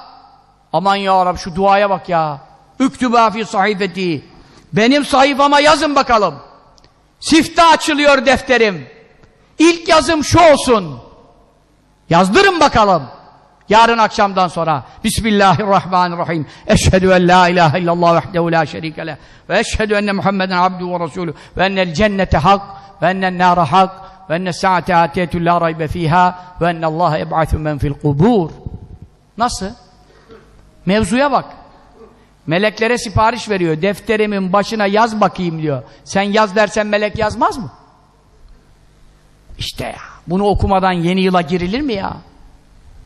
Aman ya Rab şu duaya bak ya. Üktüba fi sahifeti. Benim sayfama yazın bakalım. Sifte açılıyor defterim. İlk yazım şu olsun. Yazdırın bakalım. Yarın akşamdan sonra. Bismillahirrahmanirrahim. Eşhedü en la ilahe illallah vehdehu la şerike leh. Ve eşhedü enne Muhammeden abduhu ve resulü. Ve ennel cennete hak. Ve ennel nâre hak. Ve enne saate atiyetü la raybe fiha. Ve ennallâhe eb'athu men fil kubur. Nasıl? Mevzuya bak. Meleklere sipariş veriyor. Defterimin başına yaz bakayım diyor. Sen yaz dersen melek yazmaz mı? İşte ya. Bunu okumadan yeni yıla girilir mi ya?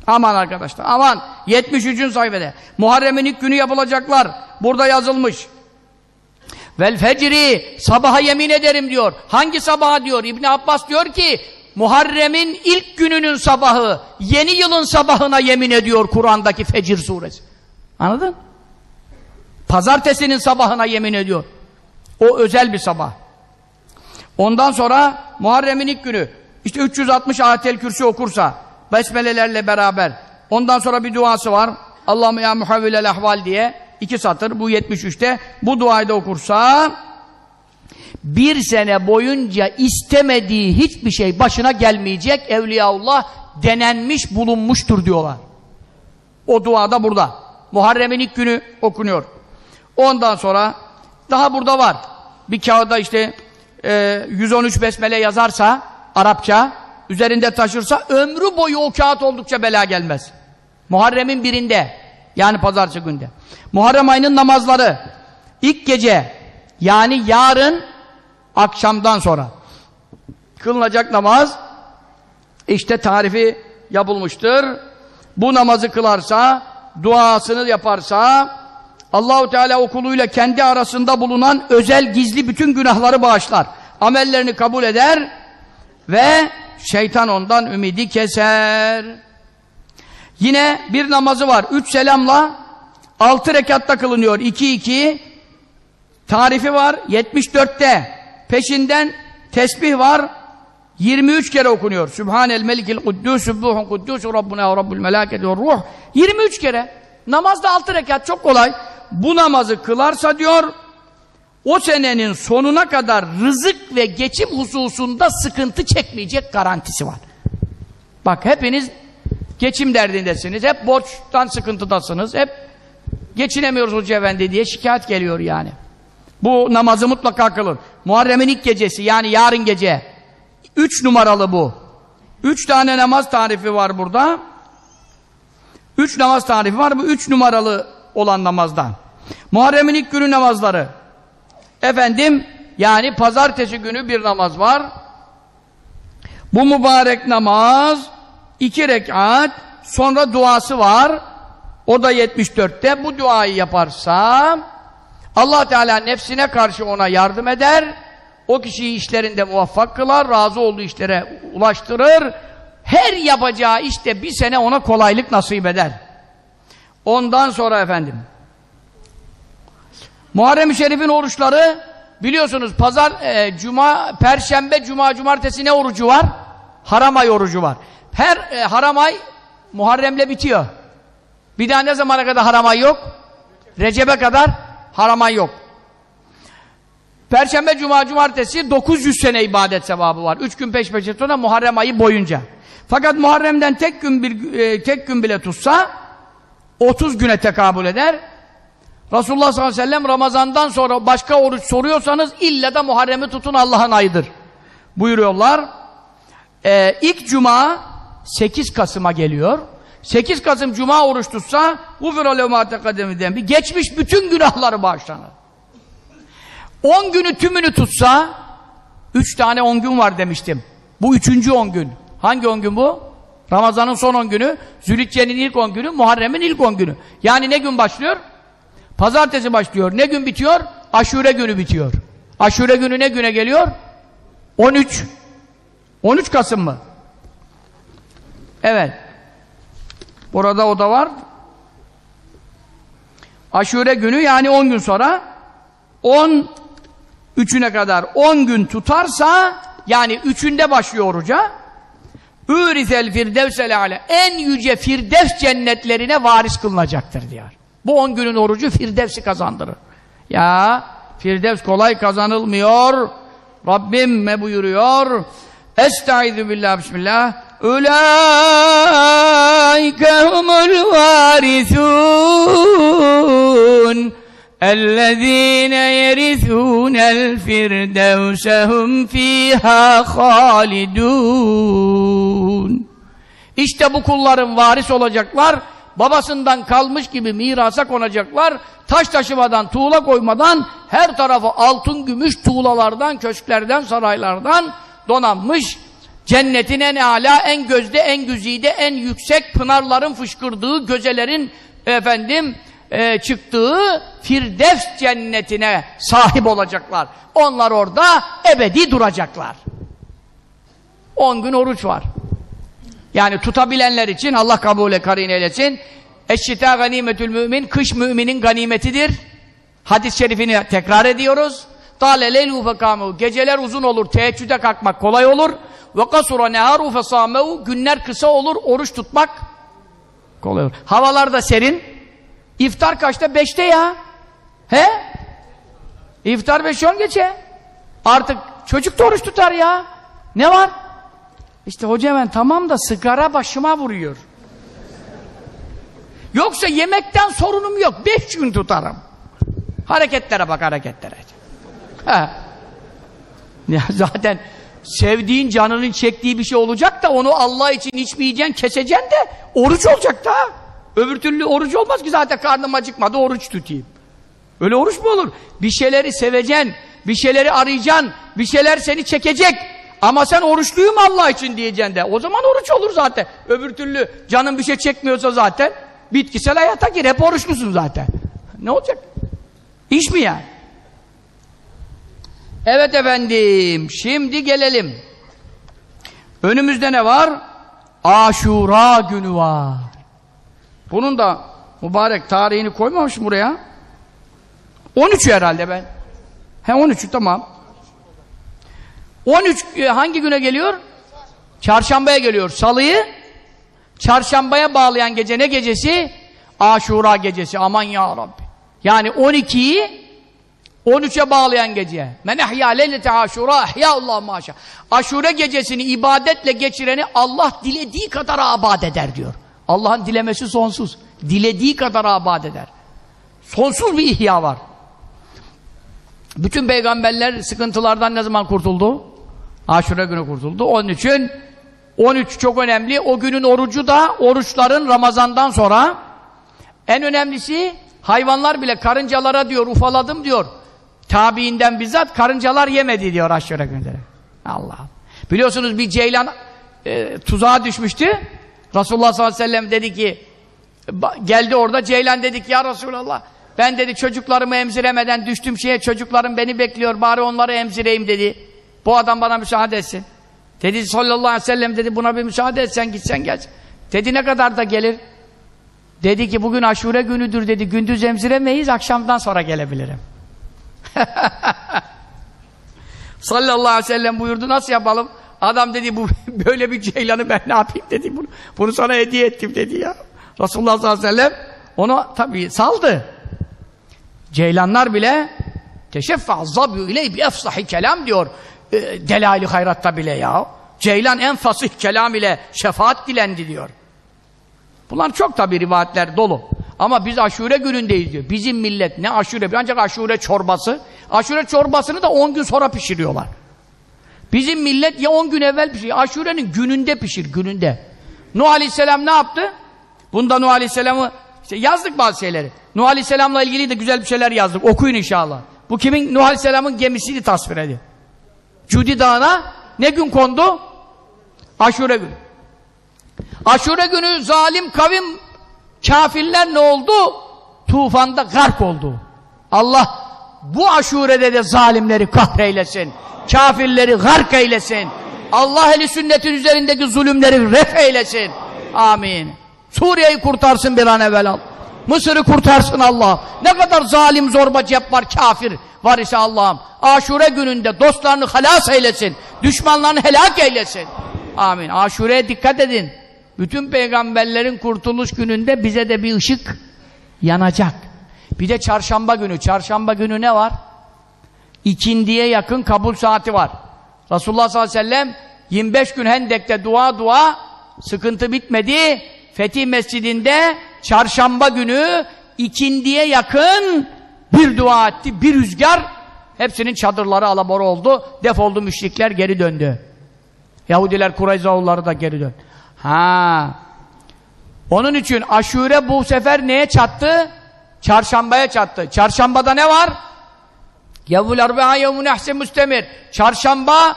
Aman arkadaşlar aman 73. sayfede Muharrem'in ilk günü yapılacaklar burada yazılmış vel fecri sabaha yemin ederim diyor. Hangi sabaha diyor? İbn Abbas diyor ki Muharrem'in ilk gününün sabahı yeni yılın sabahına yemin ediyor Kur'an'daki Fecir suresi. Anladın? Pazartesinin sabahına yemin ediyor. O özel bir sabah. Ondan sonra Muharrem'in ilk günü. İşte 360 ayetel kürsü okursa besmelelerle beraber. Ondan sonra bir duası var. Allahümme ya muhavvilel ahval diye iki satır bu 73'te bu duayı da okursa bir sene boyunca istemediği hiçbir şey başına gelmeyecek Evliyaullah denenmiş bulunmuştur diyorlar. O duada burada. Muharrem'in ilk günü okunuyor. Ondan sonra daha burada var. Bir kağıda işte e, 113 besmele yazarsa Arapça üzerinde taşırsa ömrü boyu o kağıt oldukça bela gelmez. Muharrem'in birinde yani pazartesi günde. Muharrem ayının namazları ilk gece yani yarın akşamdan sonra kılınacak namaz işte tarifi yapılmıştır. Bu namazı kılarsa, duasını yaparsa Allahu Teala okuluyla kendi arasında bulunan özel gizli bütün günahları bağışlar. Amellerini kabul eder ve şeytan ondan ümidi keser. Yine bir namazı var. Üç selamla altı rekatta kılınıyor. İki iki tarifi var. 74'te peşinden Tesbih var. 23 kere okunuyor. Sübhanel melikil kuddüs, sübbuhun kuddüs, Rabbuna ve Rabbul melâketi ve ruh. 23 kere. Namazda 6 rekat çok kolay. Bu namazı kılarsa diyor, o senenin sonuna kadar rızık ve geçim hususunda sıkıntı çekmeyecek garantisi var. Bak hepiniz geçim derdindesiniz. Hep borçtan sıkıntıdasınız. Hep geçinemiyoruz Hoca Efendi diye şikayet geliyor yani. Bu namazı mutlaka kılın. Muharrem'in ilk gecesi yani yarın gece. Üç numaralı bu. Üç tane namaz tarifi var burada. Üç namaz tarifi var. Bu üç numaralı olan namazdan. Muharrem'in ilk günü namazları. Efendim yani pazartesi günü bir namaz var. Bu mübarek namaz iki rekat sonra duası var. O da 74'te. Bu duayı yaparsa Allah Teala nefsine karşı ona yardım eder. O kişiyi işlerinde muvaffak kılar, razı olduğu işlere ulaştırır. Her yapacağı işte bir sene ona kolaylık nasip eder. Ondan sonra efendim Muharrem-i Şerif'in oruçları biliyorsunuz pazar, e, cuma, perşembe, cuma, cumartesi ne orucu var? Haram ay orucu var. Her e, haram ay Muharrem'le bitiyor. Bir daha ne zamana kadar haram ay yok? Recep'e kadar haram ay yok. Perşembe, cuma, cumartesi 900 sene ibadet sevabı var. 3 gün peş peşe sonra Muharrem ayı boyunca. Fakat Muharrem'den tek gün bir e, tek gün bile tutsa 30 güne tekabül eder. Resulullah sallallahu aleyhi ve sellem Ramazan'dan sonra başka oruç soruyorsanız illa da Muharrem'i tutun Allah'ın ayıdır. Buyuruyorlar. Ee, ilk cuma 8 Kasım'a geliyor. 8 Kasım cuma oruç tutsa bir geçmiş bütün günahları bağışlanır. 10 günü tümünü tutsa 3 tane 10 gün var demiştim. Bu üçüncü 10 gün. Hangi 10 gün bu? Ramazan'ın son 10 günü, Zülhicce'nin ilk 10 günü, Muharrem'in ilk 10 günü. Yani ne gün başlıyor? Pazartesi başlıyor. Ne gün bitiyor? Aşure günü bitiyor. Aşure günü ne güne geliyor? 13. 13 Kasım mı? Evet. Burada o da var. Aşure günü yani 10 gün sonra 10 üçüne kadar 10 gün tutarsa yani üçünde başlıyor oruca Ürizel firdevsel ale en yüce firdevs cennetlerine varis kılınacaktır diyor. Bu 10 günün orucu firdevsi kazandırır. Ya firdevs kolay kazanılmıyor. Rabbim ne buyuruyor? Estaizu billah bismillah. Ulaike humul varithun. اَلَّذ۪ينَ يَرِثُونَ الْفِرْدَوْسَ هُمْ ف۪يهَا خَالِدُونَ İşte bu kulların varis olacaklar, babasından kalmış gibi mirasa konacaklar, taş taşımadan, tuğla koymadan, her tarafı altın, gümüş tuğlalardan, köşklerden, saraylardan donanmış, cennetin en âlâ, en gözde, en güzide, en yüksek pınarların fışkırdığı, gözelerin efendim, e, çıktığı Firdevs cennetine sahip olacaklar. Onlar orada ebedi duracaklar. 10 gün oruç var. Yani tutabilenler için Allah kabule karin eylesin. Eşşita ganimetül mümin, kış müminin ganimetidir. Hadis-i şerifini tekrar ediyoruz. Fekamu, geceler uzun olur, teheccüde kalkmak kolay olur. Ve kasura neharu fesamehu, günler kısa olur, oruç tutmak kolay olur. Havalar da serin, İftar kaçta? Beşte ya. He? İftar beş on geçe. Artık çocuk da oruç tutar ya. Ne var? İşte hoca hemen tamam da sigara başıma vuruyor. Yoksa yemekten sorunum yok. Beş gün tutarım. Hareketlere bak hareketlere. Zaten sevdiğin canının çektiği bir şey olacak da onu Allah için içmeyeceksin, keseceksin de oruç olacak da. Öbür türlü oruç olmaz ki zaten karnım acıkmadı oruç tutayım. Öyle oruç mu olur? Bir şeyleri seveceksin, bir şeyleri arayacaksın, bir şeyler seni çekecek. Ama sen oruçluyum Allah için diyeceksin de. O zaman oruç olur zaten. Öbür türlü canın bir şey çekmiyorsa zaten bitkisel hayata gir. Hep oruçlusun zaten. Ne olacak? İş mi yani? Evet efendim. Şimdi gelelim. Önümüzde ne var? Aşura günü var. Bunun da mübarek tarihini koymamış buraya. 13 herhalde ben. He 13 tamam. 13 e, hangi güne geliyor? Çarşambaya geliyor. Salıyı çarşambaya bağlayan gece ne gecesi? Aşura gecesi. Aman ya Rabbi. Yani 12'yi 13'e bağlayan gece. Men ehya leylete aşura ehya Allah maşa. Aşure gecesini ibadetle geçireni Allah dilediği kadar abad eder diyor. Allah'ın dilemesi sonsuz. Dilediği kadar abad eder. Sonsuz bir ihya var. Bütün peygamberler sıkıntılardan ne zaman kurtuldu? Aşure günü kurtuldu. Onun için 13 çok önemli. O günün orucu da oruçların Ramazan'dan sonra en önemlisi hayvanlar bile karıncalara diyor ufaladım diyor. Tabiinden bizzat karıncalar yemedi diyor aşure günleri. Allah. Biliyorsunuz bir ceylan e, tuzağa düşmüştü. Resulullah sallallahu aleyhi ve sellem dedi ki geldi orada ceylan dedik ya Resulallah ben dedi çocuklarımı emziremeden düştüm şeye çocuklarım beni bekliyor bari onları emzireyim dedi. Bu adam bana müsaade etsin. Dedi sallallahu aleyhi ve sellem dedi buna bir müsaade etsen gitsen gel. Dedi ne kadar da gelir? Dedi ki bugün aşure günüdür dedi gündüz emziremeyiz akşamdan sonra gelebilirim. sallallahu aleyhi ve sellem buyurdu nasıl yapalım? Adam dedi bu böyle bir ceylanı ben ne yapayım dedi bunu, bunu sana hediye ettim dedi ya. Resulullah sallallahu aleyhi ve sellem onu tabii saldı. Ceylanlar bile teşeffa zabyu ile bi efsahi kelam diyor. E, Delali hayratta bile ya. Ceylan en fasih kelam ile şefaat dilendi diyor. Bunlar çok tabi rivayetler dolu. Ama biz aşure günündeyiz diyor. Bizim millet ne aşure, ancak aşure çorbası. Aşure çorbasını da 10 gün sonra pişiriyorlar. Bizim millet ya 10 gün evvel pişiriyor. Aşurenin gününde pişir, gününde. Nuh Aleyhisselam ne yaptı? Bunda Nuh Aleyhisselam'ı işte yazdık bazı şeyleri. Nuh Aleyhisselam'la ilgili de güzel bir şeyler yazdık. Okuyun inşallah. Bu kimin? Nuh Aleyhisselam'ın gemisini tasvir ediyor. Cudi Dağı'na ne gün kondu? Aşure günü. Aşure günü zalim kavim kafirler ne oldu? Tufanda gark oldu. Allah bu aşurede de zalimleri kahreylesin. Kafirleri gark eylesin. Allah eli sünnetin üzerindeki zulümleri ref eylesin. Amin. Suriye'yi kurtarsın bir an evvel al. Mısır'ı kurtarsın Allah. Ne kadar zalim zorba cep var kafir var ise Allah'ım. Aşure gününde dostlarını halas eylesin. Düşmanlarını helak eylesin. Amin. Aşure'ye dikkat edin. Bütün peygamberlerin kurtuluş gününde bize de bir ışık yanacak. Bir de çarşamba günü. Çarşamba günü ne var? İkindiye yakın kabul saati var. Resulullah sallallahu aleyhi ve sellem 25 gün Hendek'te dua dua sıkıntı bitmedi. Fetih Mescidinde çarşamba günü ikindiye yakın bir dua etti, bir rüzgar hepsinin çadırları alabora oldu. Defoldu müşrikler geri döndü. Yahudiler Kureyzaoğulları da geri döndü. Ha. Onun için aşure bu sefer neye çattı? Çarşambaya çattı. Çarşambada ne var? Yevmul erbe'a yevmun ehsen müstemir. Çarşamba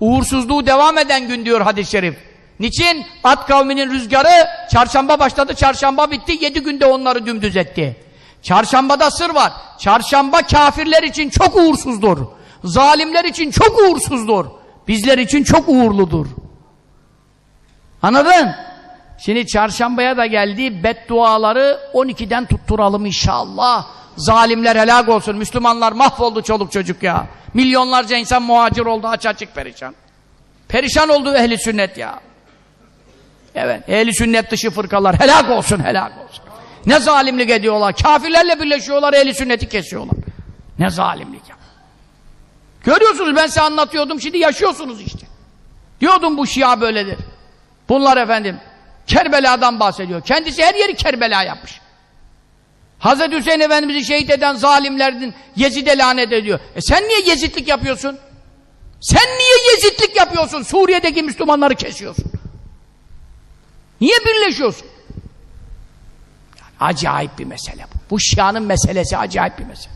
uğursuzluğu devam eden gün diyor hadis-i şerif. Niçin? At kavminin rüzgarı çarşamba başladı, çarşamba bitti, yedi günde onları dümdüz etti. Çarşambada sır var. Çarşamba kafirler için çok uğursuzdur. Zalimler için çok uğursuzdur. Bizler için çok uğurludur. Anladın? Şimdi çarşambaya da geldi. Bedduaları 12'den tutturalım inşallah. Zalimler helak olsun. Müslümanlar mahvoldu çoluk çocuk ya. Milyonlarca insan muhacir oldu aç açık perişan. Perişan oldu ehli sünnet ya. Evet, ehli sünnet dışı fırkalar helak olsun, helak olsun. Ne zalimlik ediyorlar. Kafirlerle birleşiyorlar, ehli sünneti kesiyorlar. Ne zalimlik ya. Görüyorsunuz ben size anlatıyordum, şimdi yaşıyorsunuz işte. Diyordum bu Şia böyledir. Bunlar efendim Kerbela'dan bahsediyor. Kendisi her yeri Kerbela yapmış. Hazreti Hüseyin Efendimiz'i şehit eden zalimlerden Yezid'e lanet ediyor. E sen niye Yezidlik yapıyorsun? Sen niye Yezidlik yapıyorsun? Suriye'deki Müslümanları kesiyorsun. Niye birleşiyorsun? Acayip bir mesele bu. Bu Şia'nın meselesi acayip bir mesele.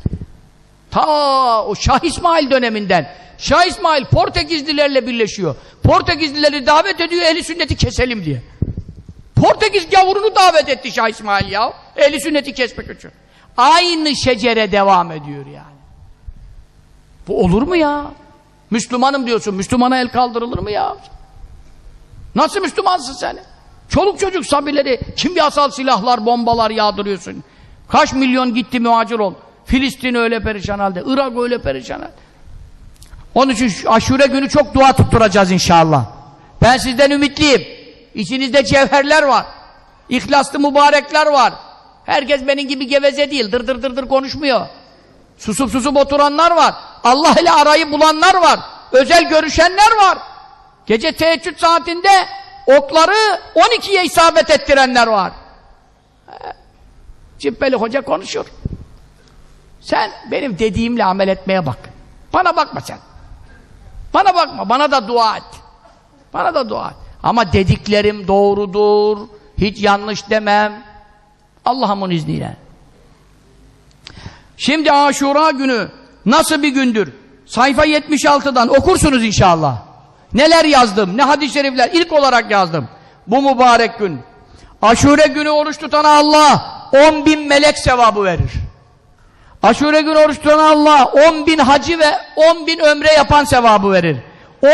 Ta o Şah İsmail döneminden Şah İsmail Portekizlilerle birleşiyor. Portekizlileri davet ediyor ehli sünneti keselim diye. Portekiz gavurunu davet etti Şah İsmail ya. Ehli sünneti kesmek için. Aynı şecere devam ediyor yani. Bu olur mu ya? Müslümanım diyorsun. Müslümana el kaldırılır mı ya? Nasıl Müslümansın sen? Çoluk çocuk sabileri kimyasal silahlar, bombalar yağdırıyorsun. Kaç milyon gitti muhacir ol. Filistin öyle perişan halde, Irak öyle perişan halde. Onun için şu aşure günü çok dua tutturacağız inşallah. Ben sizden ümitliyim. İçinizde cevherler var. İhlaslı mübarekler var. Herkes benim gibi geveze değil. Dır dır dır dır konuşmuyor. Susup susup oturanlar var. Allah ile arayı bulanlar var. Özel görüşenler var. Gece teheccüd saatinde okları 12'ye isabet ettirenler var. Cübbeli hoca konuşur. Sen benim dediğimle amel etmeye bak. Bana bakma sen. Bana bakma. Bana da dua et. Bana da dua et. Ama dediklerim doğrudur. Hiç yanlış demem. Allah'ımın izniyle. Şimdi Aşura günü nasıl bir gündür? Sayfa 76'dan okursunuz inşallah. Neler yazdım, ne hadis-i şerifler ilk olarak yazdım. Bu mübarek gün. Aşure günü oruç tutana Allah 10 bin melek sevabı verir. Aşure günü oruç tutana Allah 10 bin hacı ve 10 bin ömre yapan sevabı verir.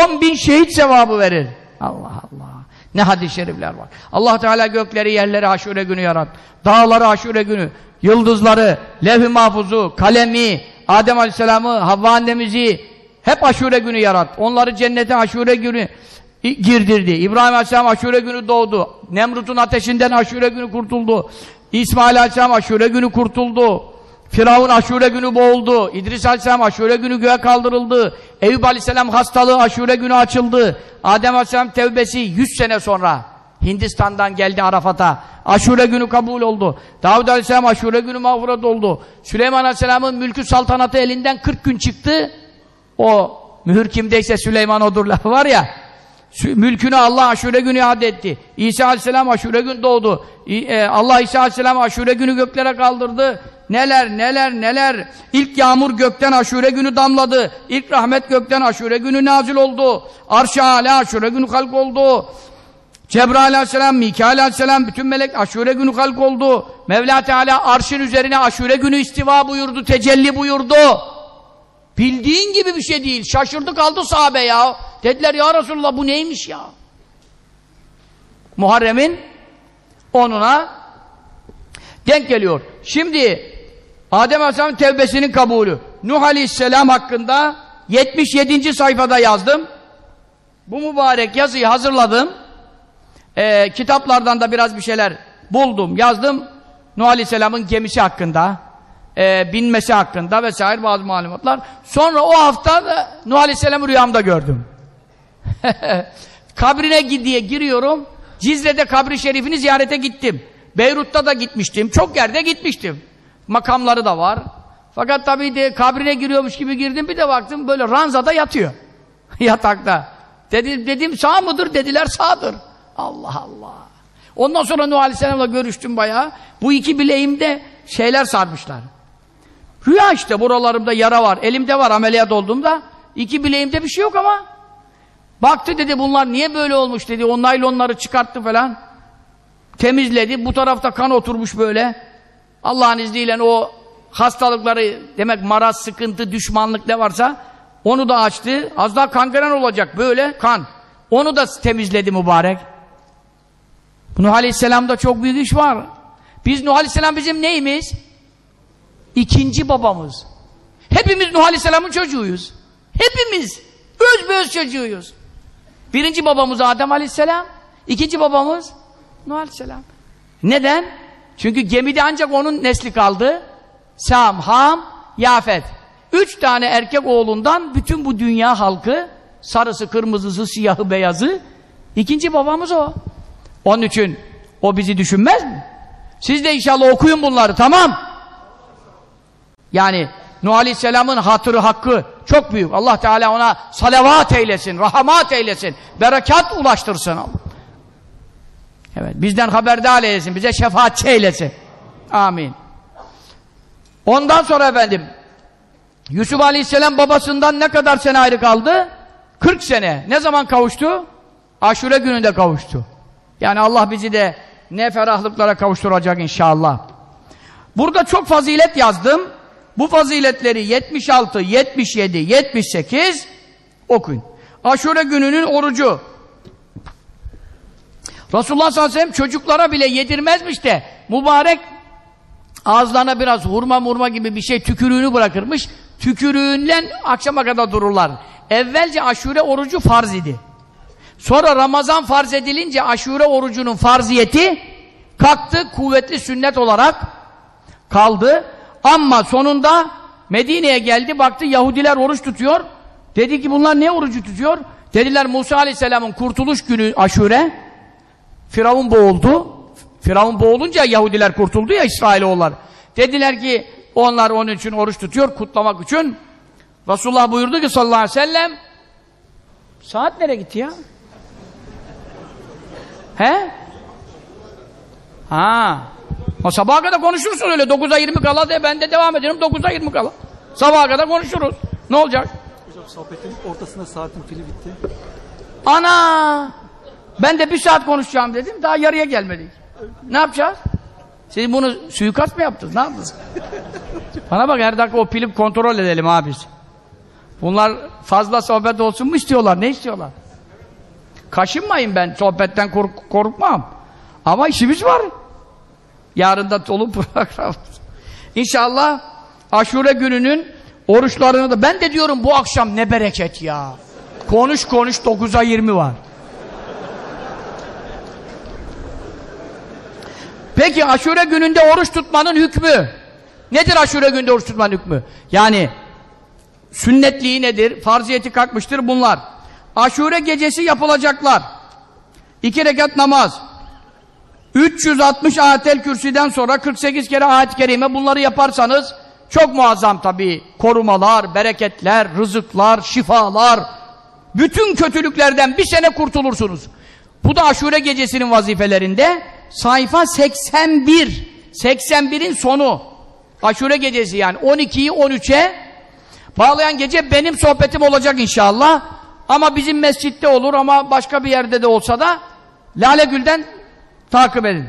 10 bin şehit sevabı verir. Allah Allah. Ne hadis-i şerifler var. Allah Teala gökleri yerleri aşure günü yarat. Dağları aşure günü. Yıldızları, levh-i mahfuzu, kalemi, Adem Aleyhisselam'ı, Havva annemizi hep aşure günü yarat. Onları cennete aşure günü girdirdi. İbrahim Aleyhisselam aşure günü doğdu. Nemrut'un ateşinden aşure günü kurtuldu. İsmail Aleyhisselam aşure günü kurtuldu. Firavun aşure günü boğuldu. İdris Aleyhisselam aşure günü göğe kaldırıldı. Eyüp Aleyhisselam hastalığı aşure günü açıldı. Adem Aleyhisselam tevbesi 100 sene sonra Hindistan'dan geldi Arafat'a. Aşure günü kabul oldu. Davud Aleyhisselam aşure günü mağfiret oldu. Süleyman Aleyhisselam'ın mülkü saltanatı elinden 40 gün çıktı. O mühür kimdeyse Süleyman odur lafı var ya. Mülkünü Allah aşure günü iade etti. İsa Aleyhisselam aşure gün doğdu. E, Allah İsa Aleyhisselam aşure günü göklere kaldırdı. Neler neler neler. İlk yağmur gökten aşure günü damladı. İlk rahmet gökten aşure günü nazil oldu. Arş-ı aşure günü halk oldu. Cebrail aleyhisselam, Mikail aleyhisselam bütün melek aşure günü halk oldu. Mevla Teala arşın üzerine aşure günü istiva buyurdu, tecelli buyurdu. Bildiğin gibi bir şey değil. Şaşırdı kaldı sahabe ya. Dediler ya Resulullah bu neymiş ya? Muharrem'in onuna denk geliyor. Şimdi Adem Aleyhisselam'ın tevbesinin kabulü. Nuh Aleyhisselam hakkında 77. sayfada yazdım. Bu mübarek yazıyı hazırladım. Ee, kitaplardan da biraz bir şeyler buldum, yazdım. Nuh Aleyhisselam'ın gemisi hakkında, e, binmesi hakkında vesaire bazı malumatlar. Sonra o hafta da Nuh Aleyhisselam'ı rüyamda gördüm. Kabrine gidiye giriyorum. Cizre'de kabri şerifini ziyarete gittim. Beyrut'ta da gitmiştim. Çok yerde gitmiştim. Makamları da var. Fakat tabii de kabrine giriyormuş gibi girdim. Bir de baktım böyle ranzada yatıyor. Yatakta. Dedim, dedim sağ mıdır? Dediler sağdır. Allah Allah. Ondan sonra Nuh Aleyhisselam'la görüştüm bayağı. Bu iki bileğimde şeyler sarmışlar. Rüya işte buralarımda yara var. Elimde var ameliyat olduğumda. İki bileğimde bir şey yok ama. Baktı dedi bunlar niye böyle olmuş dedi. O naylonları çıkarttı falan. Temizledi. Bu tarafta kan oturmuş böyle. Allah'ın izniyle o hastalıkları demek maraz, sıkıntı, düşmanlık ne varsa onu da açtı. Az daha kangren olacak böyle kan. Onu da temizledi mübarek. Nuh Aleyhisselam'da çok büyük iş var. Biz Nuh Aleyhisselam bizim neyimiz? İkinci babamız. Hepimiz Nuh Aleyhisselam'ın çocuğuyuz. Hepimiz. Öz öz çocuğuyuz. Birinci babamız Adem Aleyhisselam. İkinci babamız Nuh Aleyhisselam. Neden? Çünkü gemide ancak onun nesli kaldı. Sam, Ham, Yafet. Üç tane erkek oğlundan bütün bu dünya halkı sarısı, kırmızısı, siyahı, beyazı ikinci babamız o. Onun için o bizi düşünmez mi? Siz de inşallah okuyun bunları tamam. Yani Nuh Aleyhisselam'ın hatırı hakkı çok büyük. Allah Teala ona salavat eylesin, rahmat eylesin, berekat ulaştırsın. Evet, bizden haberdar eylesin, bize şefaatçi eylesin. Amin. Ondan sonra efendim, Yusuf Aleyhisselam babasından ne kadar sene ayrı kaldı? 40 sene. Ne zaman kavuştu? Aşure gününde kavuştu. Yani Allah bizi de ne ferahlıklara kavuşturacak inşallah. Burada çok fazilet yazdım. Bu faziletleri 76, 77, 78 okuyun. Aşure gününün orucu. Resulullah sallallahu aleyhi ve sellem çocuklara bile yedirmezmiş de mübarek ağızlarına biraz hurma murma gibi bir şey tükürüğünü bırakırmış. Tükürüğünden akşama kadar dururlar. evvelce aşure orucu farz idi. Sonra Ramazan farz edilince aşure orucunun farziyeti kalktı kuvvetli sünnet olarak kaldı. Ama sonunda Medine'ye geldi baktı Yahudiler oruç tutuyor. Dedi ki bunlar ne orucu tutuyor? Dediler Musa Aleyhisselam'ın kurtuluş günü aşure. Firavun boğuldu. Firavun boğulunca Yahudiler kurtuldu ya İsrailoğullar. Dediler ki onlar onun için oruç tutuyor kutlamak için. Resulullah buyurdu ki sallallahu aleyhi ve sellem saat nereye gitti ya? He? Ha. O sabaha kadar konuşursun öyle 9'a 20 kala de ben de devam ediyorum 9'a 20 kala. Sabaha kadar konuşuruz. Ne olacak? Hocam sohbetin ortasında saatin pili bitti. Ana! Ben de bir saat konuşacağım dedim. Daha yarıya gelmedik. Ne yapacağız? Siz bunu suikast mı yaptınız? Ne yaptınız? Bana bak her dakika o pili kontrol edelim abi. Bunlar fazla sohbet olsun mu istiyorlar? Ne istiyorlar? Kaşınmayın ben. Sohbetten kork korkmam. Ama işimiz var. Yarın da dolu program. İnşallah aşure gününün oruçlarını da ben de diyorum bu akşam ne bereket ya. Konuş konuş 9'a 20 var. Peki aşure gününde oruç tutmanın hükmü? Nedir aşure gününde oruç tutmanın hükmü? Yani sünnetliği nedir? Farziyeti kalkmıştır bunlar. Aşure gecesi yapılacaklar. İki rekat namaz. 360 ayetel kürsüden sonra 48 kere ayet-i kerime bunları yaparsanız çok muazzam tabii. Korumalar, bereketler, rızıklar, şifalar. Bütün kötülüklerden bir sene kurtulursunuz. Bu da aşure gecesinin vazifelerinde. Sayfa 81. 81'in sonu. Aşure gecesi yani 12'yi 13'e bağlayan gece benim sohbetim olacak inşallah. Ama bizim mescitte olur ama başka bir yerde de olsa da Lale Gül'den takip edin.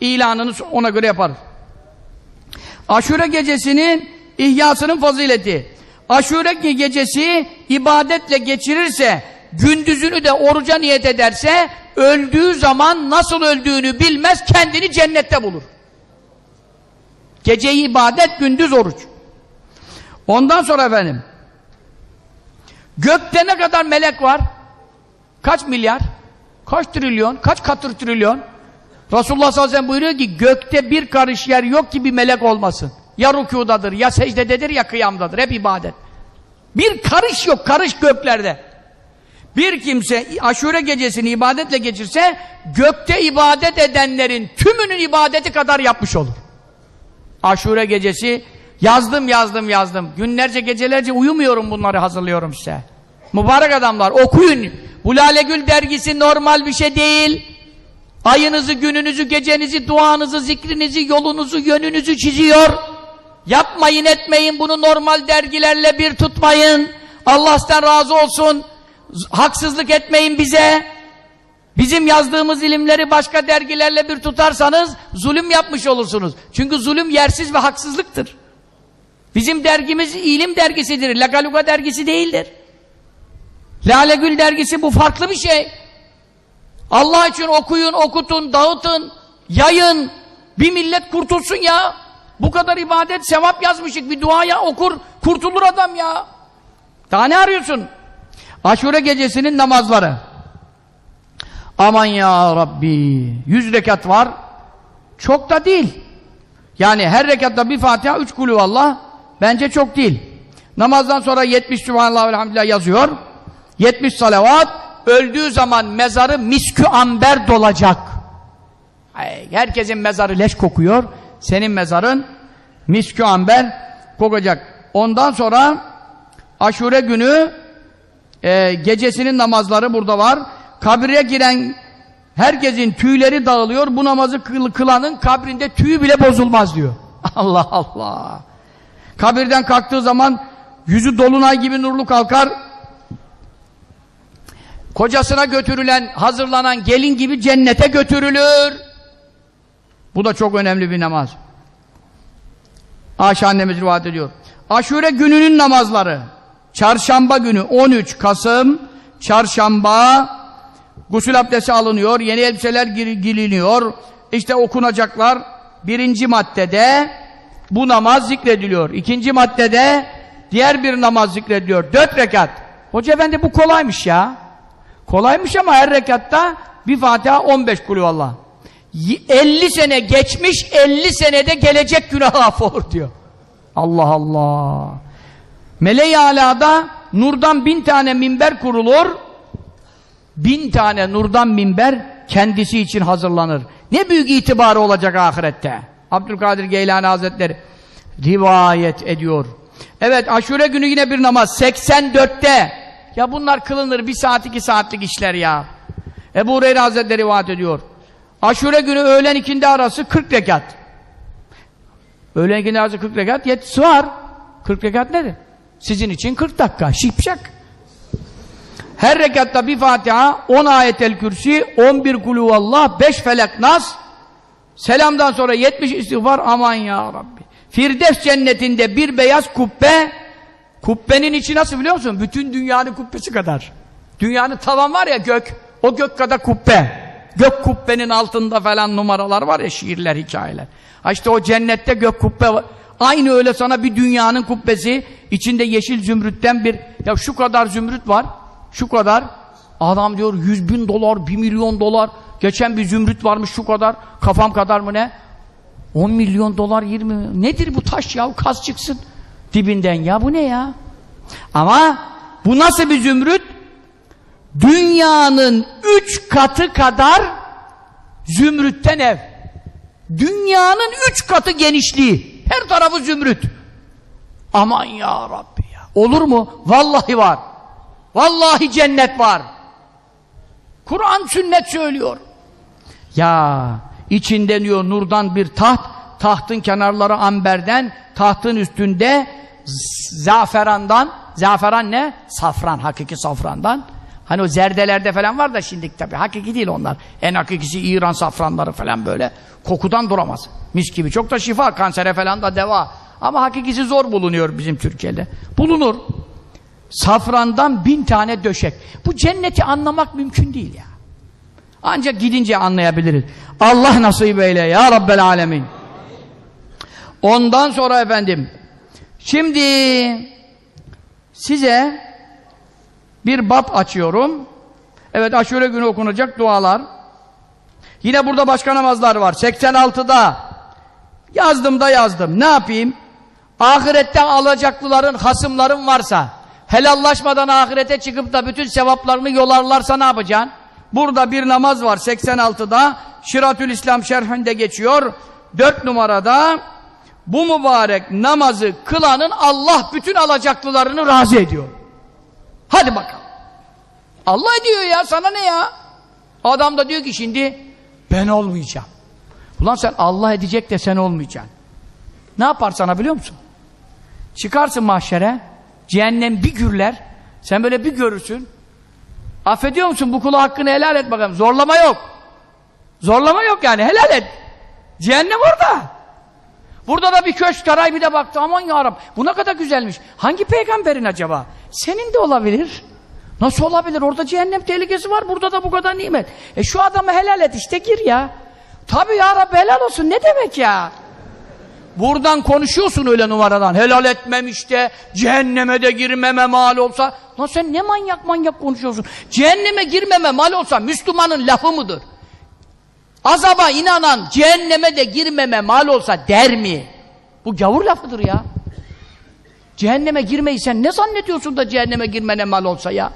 İlanını ona göre yaparız. Aşure gecesinin ihyasının fazileti. Aşure gecesi ibadetle geçirirse, gündüzünü de oruca niyet ederse, öldüğü zaman nasıl öldüğünü bilmez, kendini cennette bulur. Geceyi ibadet, gündüz oruç. Ondan sonra efendim, gökte ne kadar melek var? Kaç milyar? Kaç trilyon? Kaç katır trilyon? Resulullah sallallahu aleyhi ve sellem buyuruyor ki gökte bir karış yer yok ki bir melek olmasın. Ya rükudadır, ya secdededir, ya kıyamdadır. Hep ibadet. Bir karış yok, karış göklerde. Bir kimse aşure gecesini ibadetle geçirse gökte ibadet edenlerin tümünün ibadeti kadar yapmış olur. Aşure gecesi yazdım yazdım yazdım. Günlerce gecelerce uyumuyorum bunları hazırlıyorum size. Mübarek adamlar okuyun. Bu Lale Gül dergisi normal bir şey değil. Ayınızı, gününüzü, gecenizi, duanızı, zikrinizi, yolunuzu, yönünüzü çiziyor. Yapmayın etmeyin bunu normal dergilerle bir tutmayın. Allah sizden razı olsun. Haksızlık etmeyin bize. Bizim yazdığımız ilimleri başka dergilerle bir tutarsanız zulüm yapmış olursunuz. Çünkü zulüm yersiz ve haksızlıktır. Bizim dergimiz ilim dergisidir. Lagaluga dergisi değildir. Lale Gül dergisi bu farklı bir şey. Allah için okuyun, okutun, dağıtın, yayın. Bir millet kurtulsun ya. Bu kadar ibadet, sevap yazmışık. Bir duaya okur, kurtulur adam ya. Daha ne arıyorsun? Aşure gecesinin namazları. Aman ya Rabbi. Yüz rekat var. Çok da değil. Yani her rekatta bir Fatiha, üç kulü Allah. Bence çok değil. Namazdan sonra 70 Sübhanallah Elhamdülillah yazıyor. 70 salavat. Öldüğü zaman mezarı miskü amber dolacak. Herkesin mezarı leş kokuyor. Senin mezarın miskü amber kokacak. Ondan sonra aşure günü e, gecesinin namazları burada var. Kabre giren herkesin tüyleri dağılıyor. Bu namazı kıl, kılanın kabrinde tüyü bile bozulmaz diyor. Allah Allah. Kabirden kalktığı zaman yüzü dolunay gibi nurlu kalkar. Kocasına götürülen, hazırlanan gelin gibi cennete götürülür. Bu da çok önemli bir namaz. Ayşe annemiz rivayet ediyor. Aşure gününün namazları. Çarşamba günü 13 Kasım çarşamba gusül abdesti alınıyor, yeni elbiseler giyiliyor, işte okunacaklar. Birinci maddede bu namaz zikrediliyor. İkinci maddede diğer bir namaz zikrediliyor. Dört rekat. Hoca efendi bu kolaymış ya. Kolaymış ama her rekatta bir Fatiha 15 kulü Allah. 50 sene geçmiş 50 senede gelecek günah affolur diyor. Allah Allah. Mele-i Ala'da nurdan bin tane minber kurulur. Bin tane nurdan minber kendisi için hazırlanır. Ne büyük itibarı olacak ahirette. Abdülkadir Geylani Hazretleri rivayet ediyor. Evet aşure günü yine bir namaz 84'te. Ya bunlar kılınır bir saat iki saatlik işler ya. Ebu Hureyre Hazretleri rivayet ediyor. Aşure günü öğlen ikindi arası 40 rekat. Öğlen ikindi arası 40 rekat yetisi var. 40 rekat nedir? Sizin için 40 dakika. Şipşak. Her rekatta bir Fatiha, 10 ayetel kürsi, 11 kulüvallah, 5 felak nas, selamdan sonra 70 istiğfar, aman ya Rabbi. Firdevs cennetinde bir beyaz kubbe, kubbenin içi nasıl biliyor musun? Bütün dünyanın kubbesi kadar. Dünyanın tavan var ya gök, o gök kadar kubbe. Gök kubbenin altında falan numaralar var ya şiirler, hikayeler. Ha işte o cennette gök kubbe. Aynı öyle sana bir dünyanın kubbesi, içinde yeşil zümrütten bir, ya şu kadar zümrüt var, şu kadar. Adam diyor 100 bin dolar, 1 milyon dolar. Geçen bir zümrüt varmış şu kadar. Kafam kadar mı ne? 10 milyon dolar 20 milyon. Nedir bu taş ya? Kaz çıksın dibinden. Ya bu ne ya? Ama bu nasıl bir zümrüt? Dünyanın üç katı kadar zümrütten ev. Dünyanın üç katı genişliği. Her tarafı zümrüt. Aman ya Rabbi ya. Olur mu? Vallahi var. Vallahi cennet var. Kur'an sünnet söylüyor. Ya içinde diyor nurdan bir taht, tahtın kenarları amberden, tahtın üstünde zaferandan, zaferan ne? Safran, hakiki safrandan. Hani o zerdelerde falan var da şimdi tabi hakiki değil onlar. En hakikisi İran safranları falan böyle. Kokudan duramaz. Mis gibi. Çok da şifa, kansere falan da deva. Ama hakikisi zor bulunuyor bizim Türkiye'de. Bulunur. Safrandan bin tane döşek. Bu cenneti anlamak mümkün değil ya. Ancak gidince anlayabiliriz. Allah nasip eyle ya Rabbel Alemin. Ondan sonra efendim şimdi size bir bab açıyorum. Evet aşure günü okunacak dualar. Yine burada başka namazlar var. 86'da yazdım da yazdım. Ne yapayım? Ahirette alacaklıların, hasımların varsa helallaşmadan ahirete çıkıp da bütün sevaplarını yolarlarsa ne yapacaksın? Burada bir namaz var 86'da Şiratül İslam şerhinde geçiyor. 4 numarada bu mübarek namazı kılanın Allah bütün alacaklılarını razı ediyor. Hadi bakalım. Allah ediyor ya sana ne ya? Adam da diyor ki şimdi ben olmayacağım. Ulan sen Allah edecek de sen olmayacaksın. Ne yapar sana biliyor musun? Çıkarsın mahşere cehennem bir gürler sen böyle bir görürsün affediyor musun bu kula hakkını helal et bakalım zorlama yok zorlama yok yani helal et cehennem orada burada da bir köşk taray bir de baktı. Aman yarabbim bu ne kadar güzelmiş. Hangi peygamberin acaba? Senin de olabilir. Nasıl olabilir? Orada cehennem tehlikesi var burada da bu kadar nimet. E şu adamı helal et işte gir ya. Tabi ya helal olsun. Ne demek ya? Buradan konuşuyorsun öyle numaradan. Helal etmem işte, cehenneme de girmeme mal olsa. Lan sen ne manyak manyak konuşuyorsun. Cehenneme girmeme mal olsa Müslümanın lafı mıdır? Azaba inanan cehenneme de girmeme mal olsa der mi? Bu gavur lafıdır ya. Cehenneme girmeyi sen ne zannediyorsun da cehenneme girmene mal olsa ya?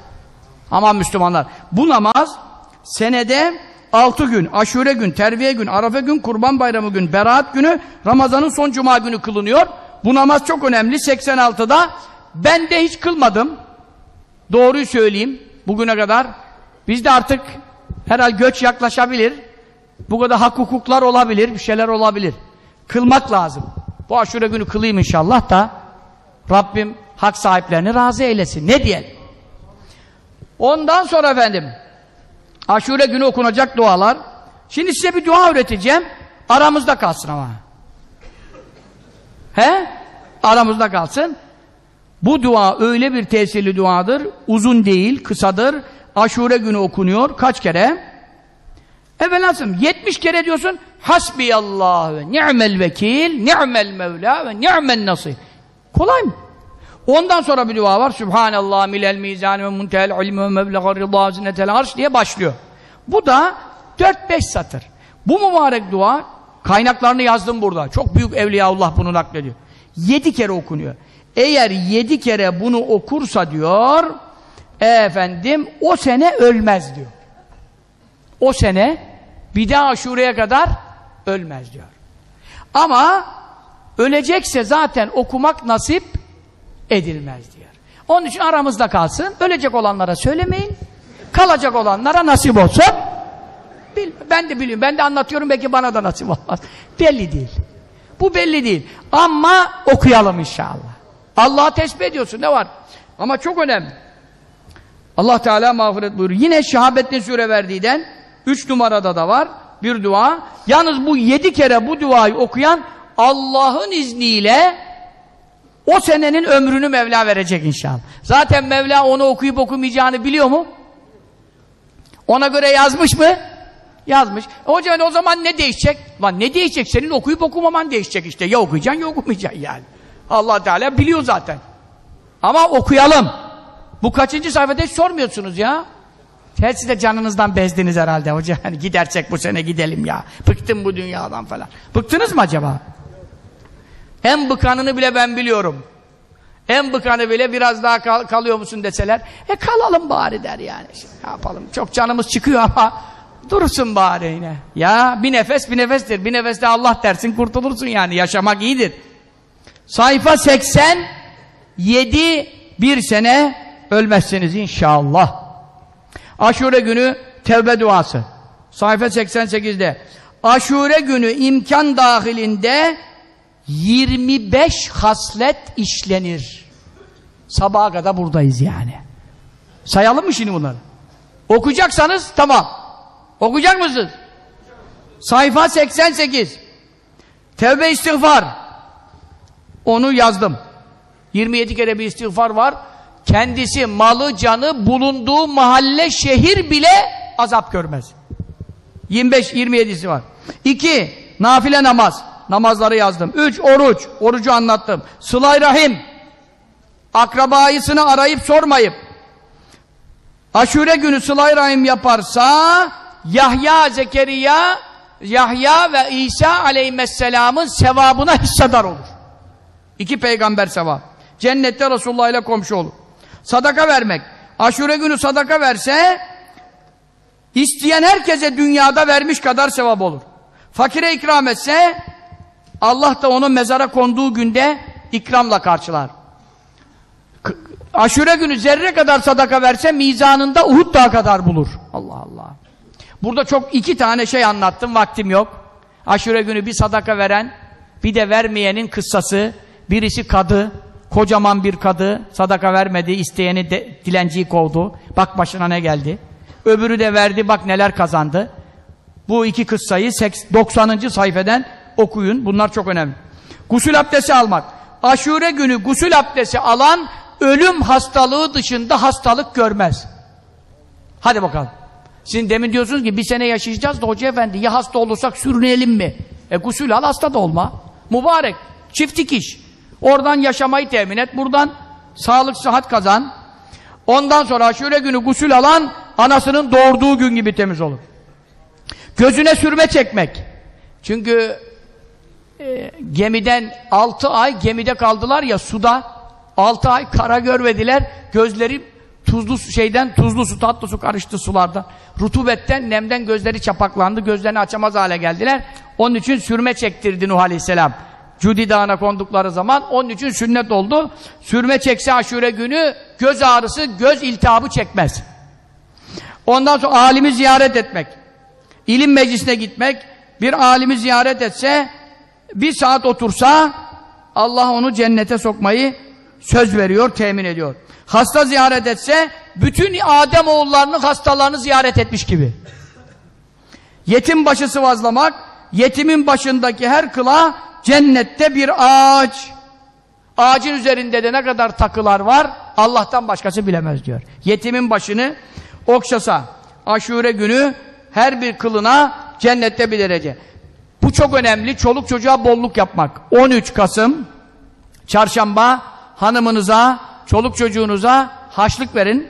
Aman Müslümanlar. Bu namaz senede Altı gün, aşure gün, terviye gün, arafe gün, kurban bayramı gün, beraat günü, Ramazan'ın son cuma günü kılınıyor. Bu namaz çok önemli. 86'da ben de hiç kılmadım. Doğruyu söyleyeyim. Bugüne kadar bizde artık herhal göç yaklaşabilir. Bu kadar hak hukuklar olabilir, bir şeyler olabilir. Kılmak lazım. Bu aşure günü kılayım inşallah da Rabbim hak sahiplerini razı eylesin. Ne diyelim? Ondan sonra efendim Aşure günü okunacak dualar. Şimdi size bir dua öğreteceğim. Aramızda kalsın ama. He? Aramızda kalsın. Bu dua öyle bir tesirli duadır. Uzun değil, kısadır. Aşure günü okunuyor. Kaç kere? Efendim 70 kere diyorsun. Hasbiyallah ve ni'mel vekil, ni'mel mevla ve ni'mel nasir. Kolay mı? Ondan sonra bir dua var. Subhanallah milel mizan ve muntehel ilmi ve meblegar rıdâ zinnetel arş diye başlıyor. Bu da 4-5 satır. Bu mübarek dua kaynaklarını yazdım burada. Çok büyük evliyaullah bunu naklediyor. 7 kere okunuyor. Eğer 7 kere bunu okursa diyor efendim o sene ölmez diyor. O sene bir daha aşureye kadar ölmez diyor. Ama ölecekse zaten okumak nasip edilmez diyor. Onun için aramızda kalsın. Ölecek olanlara söylemeyin. Kalacak olanlara nasip olsun. Ben de biliyorum. Ben de anlatıyorum. Belki bana da nasip olmaz. Belli değil. Bu belli değil. Ama okuyalım inşallah. Allah'a tesbih ediyorsun. Ne var? Ama çok önemli. Allah Teala mağfiret buyuruyor. Yine şehabetli süre verdiğinden üç numarada da var bir dua. Yalnız bu yedi kere bu duayı okuyan Allah'ın izniyle o senenin ömrünü Mevla verecek inşallah. Zaten Mevla onu okuyup okumayacağını biliyor mu? Ona göre yazmış mı? Yazmış. E hocam o zaman ne değişecek? Lan ne değişecek? Senin okuyup okumaman değişecek işte. Ya okuyacaksın ya okumayacaksın yani. Allah Teala biliyor zaten. Ama okuyalım. Bu kaçıncı sayfada hiç sormuyorsunuz ya. Siz de canınızdan bezdiniz herhalde hoca. Hani gidersek bu sene gidelim ya. Bıktım bu dünyadan falan. Bıktınız mı acaba? En bıkanını bile ben biliyorum. En bıkanı bile biraz daha kal kalıyor musun deseler. E kalalım bari der yani. Şimdi ne yapalım? Çok canımız çıkıyor ama durursun bari yine. Ya bir nefes bir nefestir. Bir nefeste Allah dersin kurtulursun yani. Yaşamak iyidir. Sayfa 87 bir sene ölmezsiniz inşallah. Aşure günü tevbe duası. Sayfa 88'de. Aşure günü imkan dahilinde 25 haslet işlenir. Sabaha kadar buradayız yani. Sayalım mı şimdi bunları? Okuyacaksanız tamam. Okuyacak mısınız? Sayfa 88. Tevbe istiğfar. Onu yazdım. 27 kere bir istiğfar var. Kendisi, malı, canı, bulunduğu mahalle, şehir bile azap görmez. 25-27'si var. 2. Nafile namaz. Namazları yazdım. 3. Oruç. Orucu anlattım. Sılay rahim. Akrabayısını arayıp sormayıp. Aşure günü sılay rahim yaparsa Yahya, Zekeriya, Yahya ve İsa aleyhisselamın sevabına hissedar olur. İki peygamber sevabı. Cennette Resulullah ile komşu olur. Sadaka vermek. Aşure günü sadaka verse isteyen herkese dünyada vermiş kadar sevap olur. Fakire ikram etse Allah da onun mezara konduğu günde ikramla karşılar. Aşure günü zerre kadar sadaka verse mizanında Uhud dağı kadar bulur. Allah Allah. Burada çok iki tane şey anlattım vaktim yok. Aşure günü bir sadaka veren bir de vermeyenin kıssası birisi kadı kocaman bir kadı sadaka vermedi isteyeni de, dilenciyi kovdu bak başına ne geldi öbürü de verdi bak neler kazandı bu iki kıssayı 90. sayfeden okuyun bunlar çok önemli gusül abdesti almak aşure günü gusül abdesti alan ölüm hastalığı dışında hastalık görmez hadi bakalım Şimdi demin diyorsunuz ki bir sene yaşayacağız da hoca efendi ya hasta olursak sürünelim mi? E gusül al hasta da olma. Mübarek. Çift dikiş. Oradan yaşamayı temin et. Buradan sağlık sıhhat kazan. Ondan sonra aşure günü gusül alan anasının doğurduğu gün gibi temiz olur. Gözüne sürme çekmek. Çünkü e, gemiden 6 ay gemide kaldılar ya suda 6 ay kara görmediler. Gözleri tuzlu şeyden tuzlu su tatlı su karıştı sularda. Rutubetten nemden gözleri çapaklandı. Gözlerini açamaz hale geldiler. Onun için sürme çektirdi Nuh Aleyhisselam. Cudi Dağı'na kondukları zaman onun için sünnet oldu. Sürme çekse aşure günü göz ağrısı, göz iltihabı çekmez. Ondan sonra alimi ziyaret etmek. ilim meclisine gitmek. Bir alimi ziyaret etse bir saat otursa Allah onu cennete sokmayı söz veriyor, temin ediyor. Hasta ziyaret etse bütün Adem oğullarının hastalarını ziyaret etmiş gibi. Yetim başı sıvazlamak, yetimin başındaki her kıla cennette bir ağaç. Ağacın üzerinde de ne kadar takılar var Allah'tan başkası bilemez diyor. Yetimin başını okşasa aşure günü her bir kılına cennette bir derece. Bu çok önemli. Çoluk çocuğa bolluk yapmak. 13 Kasım çarşamba hanımınıza, çoluk çocuğunuza haçlık verin.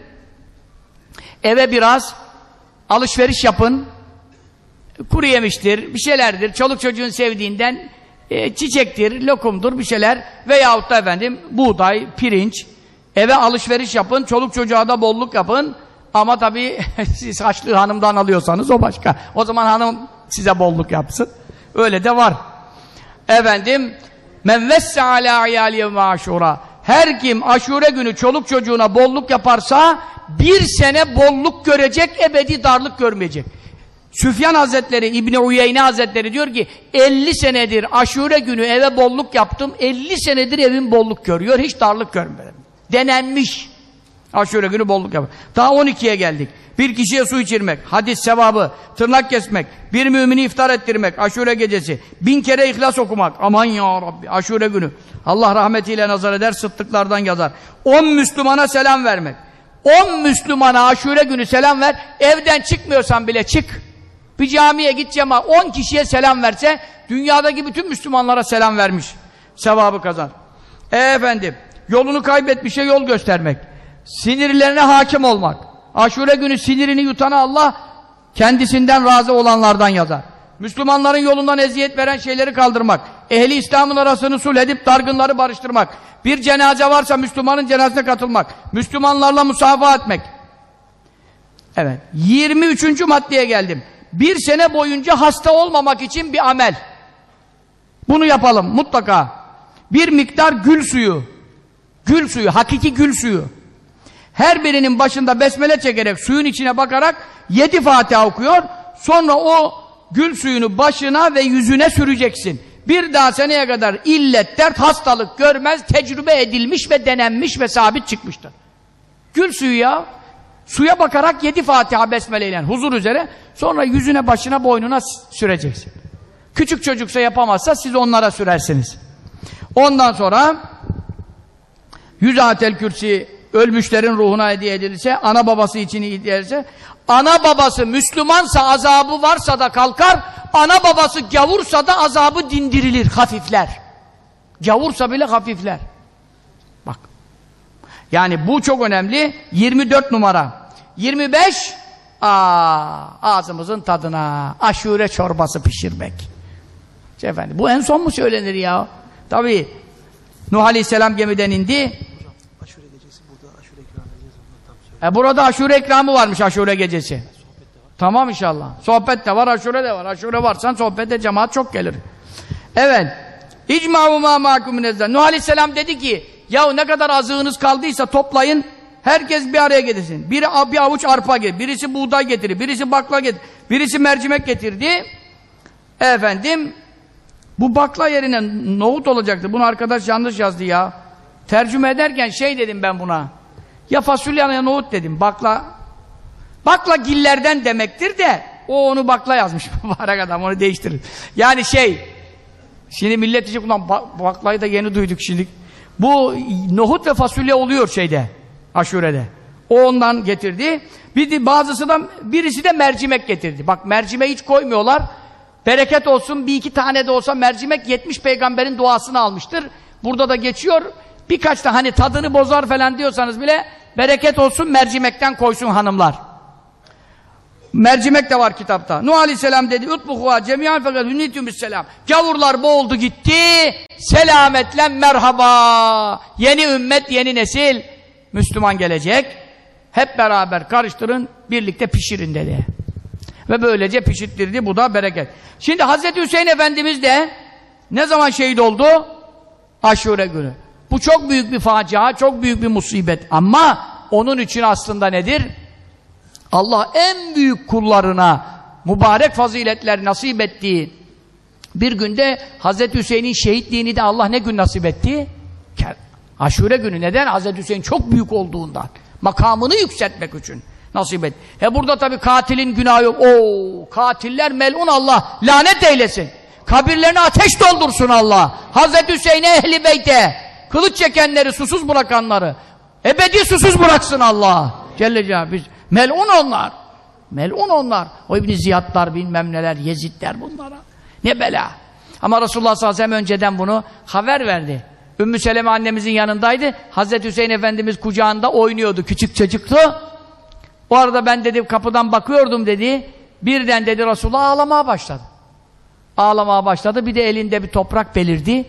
Eve biraz alışveriş yapın. Kuru yemiştir, bir şeylerdir. Çoluk çocuğun sevdiğinden e, çiçektir, lokumdur bir şeyler. Veyahut da efendim buğday, pirinç. Eve alışveriş yapın, çoluk çocuğa da bolluk yapın. Ama tabii siz haçlığı hanımdan alıyorsanız o başka. O zaman hanım size bolluk yapsın. Öyle de var. Efendim men vesse ala ayaliye ve her kim aşure günü çoluk çocuğuna bolluk yaparsa bir sene bolluk görecek ebedi darlık görmeyecek Süfyan Hazretleri İbni Uyeyne Hazretleri diyor ki 50 senedir aşure günü eve bolluk yaptım 50 senedir evim bolluk görüyor hiç darlık görmedim denenmiş aşure günü bolluk yapar daha 12'ye geldik bir kişiye su içirmek, hadis sevabı, tırnak kesmek, bir mümini iftar ettirmek, aşure gecesi, bin kere ihlas okumak, aman ya Rabbi, aşure günü. Allah rahmetiyle nazar eder, sıddıklardan yazar. On Müslümana selam vermek. On Müslümana aşure günü selam ver, evden çıkmıyorsan bile çık. Bir camiye git cema, on kişiye selam verse, dünyadaki bütün Müslümanlara selam vermiş. Sevabı kazan. E efendim, yolunu kaybetmişe yol göstermek. Sinirlerine hakim olmak. Aşure günü sinirini yutana Allah kendisinden razı olanlardan yazar. Müslümanların yolundan eziyet veren şeyleri kaldırmak. Ehli İslam'ın arasını sulh edip dargınları barıştırmak. Bir cenaze varsa Müslümanın cenazesine katılmak. Müslümanlarla musafaha etmek. Evet. 23. maddeye geldim. Bir sene boyunca hasta olmamak için bir amel. Bunu yapalım mutlaka. Bir miktar gül suyu. Gül suyu, hakiki gül suyu. Her birinin başında besmele çekerek suyun içine bakarak yedi Fatiha okuyor. Sonra o gül suyunu başına ve yüzüne süreceksin. Bir daha seneye kadar illet, dert, hastalık görmez, tecrübe edilmiş ve denenmiş ve sabit çıkmıştır. Gül suyu ya. Suya bakarak yedi Fatiha besmeleyle huzur üzere sonra yüzüne, başına, boynuna süreceksin. Küçük çocuksa yapamazsa siz onlara sürersiniz. Ondan sonra yüz atel kürsi ölmüşlerin ruhuna hediye edilirse, ana babası için hediye edilirse, ana babası Müslümansa azabı varsa da kalkar, ana babası gavursa da azabı dindirilir, hafifler. Gavursa bile hafifler. Yani bu çok önemli. 24 numara. 25 aa, ağzımızın tadına aşure çorbası pişirmek. Şey efendim, bu en son mu söylenir ya? Tabii. Nuh Aleyhisselam gemiden indi. Aşure gecesi burada aşure ikram edeceğiz. E burada aşure ikramı varmış aşure gecesi. Tamam inşallah. Sohbet de var, aşure de var. Aşure varsan sohbete cemaat çok gelir. Evet. İcma'u ma minezzen. Nuh Aleyhisselam dedi ki, yahu ne kadar azığınız kaldıysa toplayın, herkes bir araya getirsin. Biri bir avuç arpa getir, birisi buğday getirir, birisi bakla getir, birisi mercimek getirdi. Efendim, bu bakla yerine nohut olacaktı. Bunu arkadaş yanlış yazdı ya. Tercüme ederken şey dedim ben buna. Ya fasulye ya nohut dedim. Bakla bakla gillerden demektir de o onu bakla yazmış mübarek adam onu değiştirir. Yani şey şimdi millet için ulan baklayı da yeni duyduk şimdi. Bu nohut ve fasulye oluyor şeyde aşurede. O ondan getirdi. Bir de bazısı da birisi de mercimek getirdi. Bak mercimeği hiç koymuyorlar. Bereket olsun bir iki tane de olsa mercimek 70 peygamberin duasını almıştır. Burada da geçiyor. Birkaç da hani tadını bozar falan diyorsanız bile bereket olsun mercimekten koysun hanımlar. Mercimek de var kitapta. Nuh Aleyhisselam dedi utbuhuha cemiyan fakat selam. Gavurlar boğuldu gitti. Selametle merhaba. Yeni ümmet, yeni nesil Müslüman gelecek. Hep beraber karıştırın, birlikte pişirin dedi. Ve böylece pişirttirdi. Bu da bereket. Şimdi Hazreti Hüseyin Efendimiz de ne zaman şehit oldu? Aşure günü. Bu çok büyük bir facia, çok büyük bir musibet. Ama onun için aslında nedir? Allah en büyük kullarına mübarek faziletler nasip ettiği bir günde Hazreti Hüseyin'in şehitliğini de Allah ne gün nasip etti? Aşure günü. Neden? Hazreti Hüseyin çok büyük olduğundan. Makamını yükseltmek için nasip et. He burada tabii katilin günahı yok. Oo, katiller melun Allah lanet eylesin. Kabirlerini ateş doldursun Allah. Hazreti Hüseyin'e ehli beyte kılıç çekenleri, susuz bırakanları ebedi susuz bıraksın Allah. Celle Celaluhu. Biz melun onlar. Melun onlar. O İbn Ziyadlar bilmem neler, Yezidler bunlara. Ne bela. Ama Resulullah sallallahu aleyhi ve sellem önceden bunu haber verdi. Ümmü Seleme annemizin yanındaydı. Hazreti Hüseyin Efendimiz kucağında oynuyordu. Küçük çocuktu. O arada ben dedi kapıdan bakıyordum dedi. Birden dedi Resulullah ağlamaya başladı. Ağlamaya başladı. Bir de elinde bir toprak belirdi.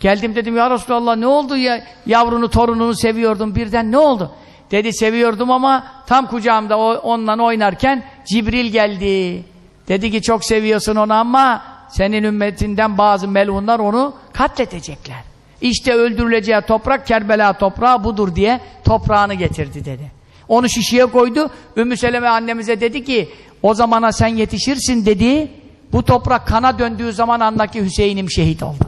Geldim dedim ya Resulallah ne oldu ya yavrunu torununu seviyordum birden ne oldu? Dedi seviyordum ama tam kucağımda onunla oynarken Cibril geldi. Dedi ki çok seviyorsun onu ama senin ümmetinden bazı melunlar onu katledecekler. İşte öldürüleceği toprak Kerbela toprağı budur diye toprağını getirdi dedi. Onu şişeye koydu. Ümmü Seleme annemize dedi ki o zamana sen yetişirsin dedi. Bu toprak kana döndüğü zaman anla ki Hüseyin'im şehit oldu.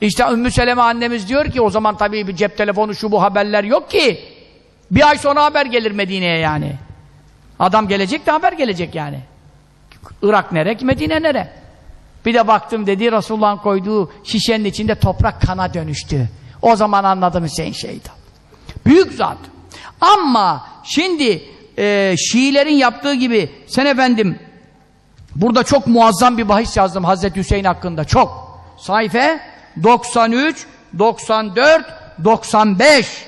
İşte Ümmü Seleme annemiz diyor ki o zaman tabii bir cep telefonu şu bu haberler yok ki. Bir ay sonra haber gelir Medine'ye yani. Adam gelecek de haber gelecek yani. Irak nere, Medine nere? Bir de baktım dedi Resulullah'ın koyduğu şişenin içinde toprak kana dönüştü. O zaman anladım Hüseyin şehit. Büyük zat. Ama şimdi e, Şiilerin yaptığı gibi sen efendim burada çok muazzam bir bahis yazdım Hazreti Hüseyin hakkında çok. Sayfa 93, 94, 95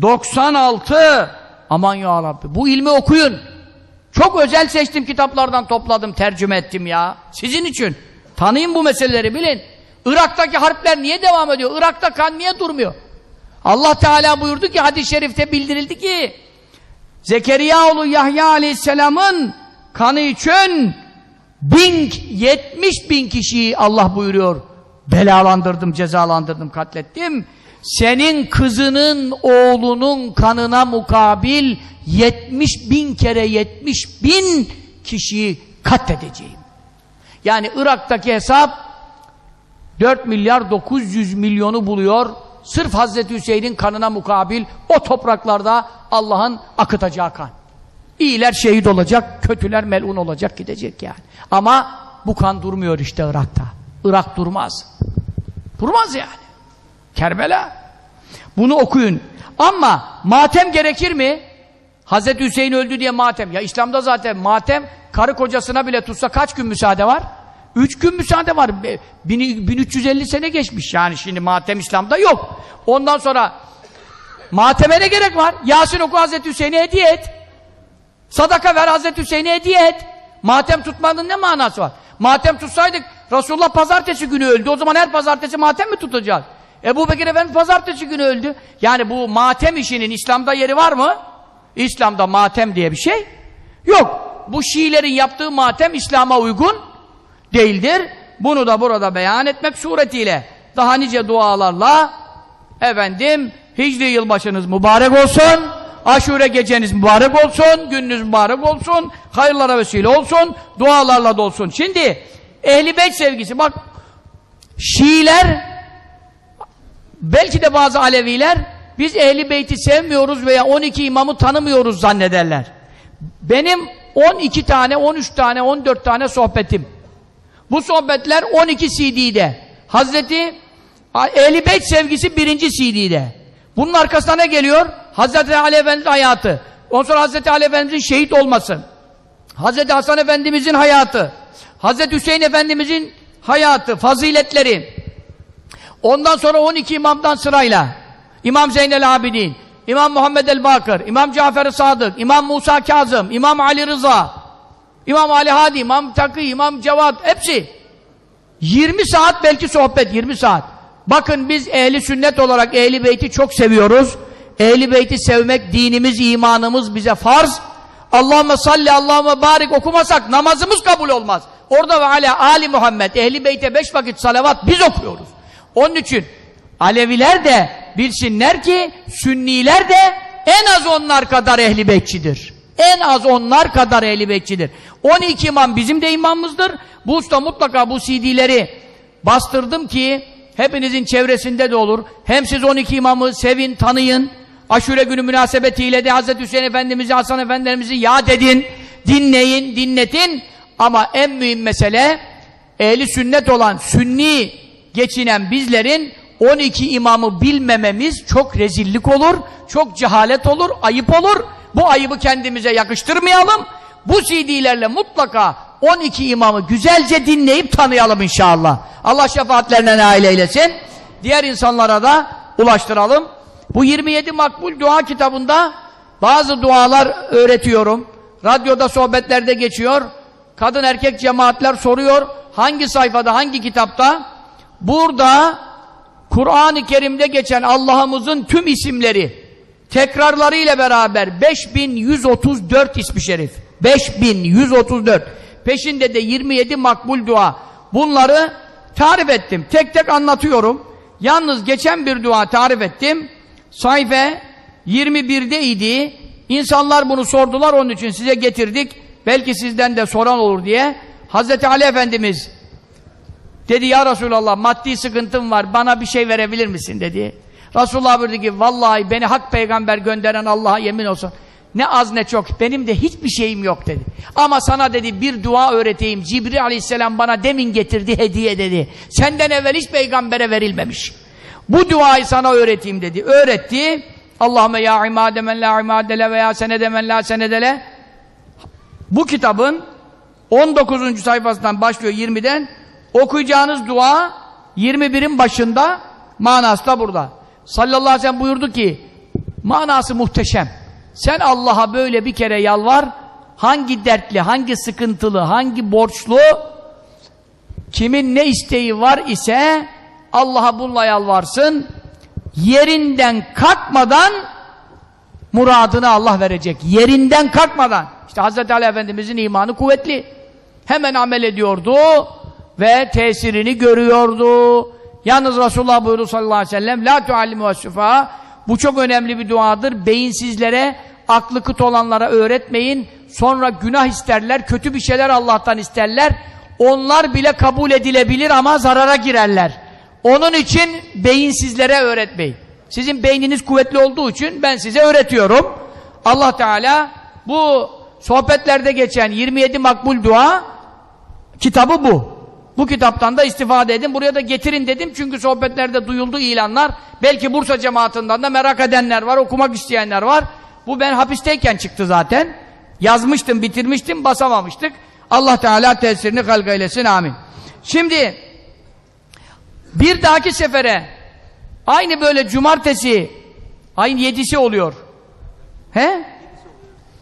96 aman ya Rabbi bu ilmi okuyun. Çok özel seçtim kitaplardan topladım, tercüme ettim ya. Sizin için. Tanıyın bu meseleleri bilin. Irak'taki harpler niye devam ediyor? Irak'ta kan niye durmuyor? Allah Teala buyurdu ki hadis-i şerifte bildirildi ki Zekeriya oğlu Yahya Aleyhisselam'ın kanı için bin, yetmiş bin kişiyi Allah buyuruyor belalandırdım, cezalandırdım, katlettim. Senin kızının, oğlunun kanına mukabil 70 bin kere 70 bin kişiyi katledeceğim. Yani Irak'taki hesap 4 milyar 900 milyonu buluyor. Sırf Hazreti Hüseyin'in kanına mukabil o topraklarda Allah'ın akıtacağı kan. İyiler şehit olacak, kötüler melun olacak gidecek yani. Ama bu kan durmuyor işte Irak'ta. Irak durmaz. Durmaz yani. Kerbela. Bunu okuyun. Ama matem gerekir mi? Hazreti Hüseyin öldü diye matem. Ya İslam'da zaten matem karı kocasına bile tutsa kaç gün müsaade var? Üç gün müsaade var. 1350 sene geçmiş yani şimdi matem İslam'da yok. Ondan sonra mateme ne gerek var? Yasin oku Hazreti Hüseyin'e hediye et. Sadaka ver Hazreti Hüseyin'e hediye et. Matem tutmanın ne manası var? Matem tutsaydık Resulullah pazartesi günü öldü. O zaman her pazartesi matem mi tutacağız? Ebu Bekir Efendimiz pazartesi günü öldü. Yani bu matem işinin İslam'da yeri var mı? İslam'da matem diye bir şey yok. Bu Şiilerin yaptığı matem İslam'a uygun değildir. Bunu da burada beyan etmek suretiyle daha nice dualarla efendim Hicri yılbaşınız mübarek olsun. Aşure geceniz mübarek olsun. Gününüz mübarek olsun. Hayırlara vesile olsun. Dualarla dolsun. Şimdi Ehli Beyt sevgisi bak Şiiler belki de bazı Aleviler biz Ehli Beyt'i sevmiyoruz veya 12 imamı tanımıyoruz zannederler. Benim 12 tane, 13 tane, 14 tane sohbetim. Bu sohbetler 12 CD'de. Hazreti Ehli Beyt sevgisi birinci CD'de. Bunun arkasına ne geliyor? Hazreti Ali Efendimiz hayatı. Ondan sonra Hazreti Ali Efendimizin şehit olması. Hazreti Hasan Efendimizin hayatı. Hazreti Hüseyin Efendimizin hayatı, faziletleri. Ondan sonra 12 imamdan sırayla İmam Zeynel Abidin, İmam Muhammed el-Bakır, İmam Cafer-i Sadık, İmam Musa Kazım, İmam Ali Rıza, İmam Ali Hadi, İmam Takı, İmam Cevat hepsi 20 saat belki sohbet 20 saat. Bakın biz ehli sünnet olarak ehli beyti çok seviyoruz. Ehli beyti sevmek dinimiz, imanımız bize farz. Allahümme salli, Allahümme barik okumasak namazımız kabul olmaz. Orada ve ala Ali Muhammed, ehli beyte beş vakit salavat biz okuyoruz. Onun için Aleviler de bilsinler ki Sünniler de en az onlar kadar ehli beytçidir. En az onlar kadar ehli beytçidir. 12 imam bizim de imamımızdır. Bu usta mutlaka bu CD'leri bastırdım ki hepinizin çevresinde de olur. Hem siz 12 imamı sevin, tanıyın. Aşure günü münasebetiyle de Hazreti Hüseyin Efendimiz'i, Hasan Efendimiz'i yad edin, dinleyin, dinletin. Ama en mühim mesele ehli sünnet olan, sünni geçinen bizlerin 12 imamı bilmememiz çok rezillik olur, çok cehalet olur, ayıp olur. Bu ayıbı kendimize yakıştırmayalım. Bu CD'lerle mutlaka 12 imamı güzelce dinleyip tanıyalım inşallah. Allah şefaatlerine nail eylesin. diğer insanlara da ulaştıralım. Bu 27 makbul dua kitabında bazı dualar öğretiyorum. Radyoda sohbetlerde geçiyor. Kadın erkek cemaatler soruyor. Hangi sayfada, hangi kitapta? Burada Kur'an-ı Kerim'de geçen Allah'ımızın tüm isimleri tekrarları ile beraber 5134 ismi şerif. 5134. Peşinde de 27 makbul dua. Bunları tarif ettim. Tek tek anlatıyorum. Yalnız geçen bir dua tarif ettim. Sayfa 21'de idi. İnsanlar bunu sordular onun için size getirdik. Belki sizden de soran olur diye. Hazreti Ali Efendimiz dedi ya Resulallah maddi sıkıntım var bana bir şey verebilir misin dedi. Resulullah buyurdu ki vallahi beni hak peygamber gönderen Allah'a yemin olsun. Ne az ne çok benim de hiçbir şeyim yok dedi. Ama sana dedi bir dua öğreteyim. Cibril aleyhisselam bana demin getirdi hediye dedi. Senden evvel hiç peygambere verilmemiş. Bu duayı sana öğreteyim dedi. Öğretti. Allahümme ya imade men la imadele ve ya senede men la senedele. Bu kitabın 19. sayfasından başlıyor 20'den. Okuyacağınız dua 21'in başında manası da burada. Sallallahu aleyhi ve sellem buyurdu ki manası muhteşem. Sen Allah'a böyle bir kere yalvar. Hangi dertli, hangi sıkıntılı, hangi borçlu kimin ne isteği var ise Allah'a bununla yalvarsın. Yerinden kalkmadan muradını Allah verecek. Yerinden kalkmadan. İşte Hazreti Ali Efendimizin imanı kuvvetli. Hemen amel ediyordu ve tesirini görüyordu. Yalnız Resulullah buyurdu sallallahu aleyhi ve sellem La tuallimu ve Bu çok önemli bir duadır. Beyinsizlere, aklı kıt olanlara öğretmeyin. Sonra günah isterler, kötü bir şeyler Allah'tan isterler. Onlar bile kabul edilebilir ama zarara girerler. Onun için beyinsizlere öğretmeyin. Sizin beyniniz kuvvetli olduğu için ben size öğretiyorum. Allah Teala bu sohbetlerde geçen 27 makbul dua kitabı bu. Bu kitaptan da istifade edin. Buraya da getirin dedim çünkü sohbetlerde duyuldu ilanlar. Belki Bursa cemaatinden de merak edenler var, okumak isteyenler var. Bu ben hapisteyken çıktı zaten. Yazmıştım, bitirmiştim, basamamıştık. Allah Teala tesirini halk eylesin, amin. Şimdi bir dahaki sefere aynı böyle cumartesi ayın yedisi oluyor. He?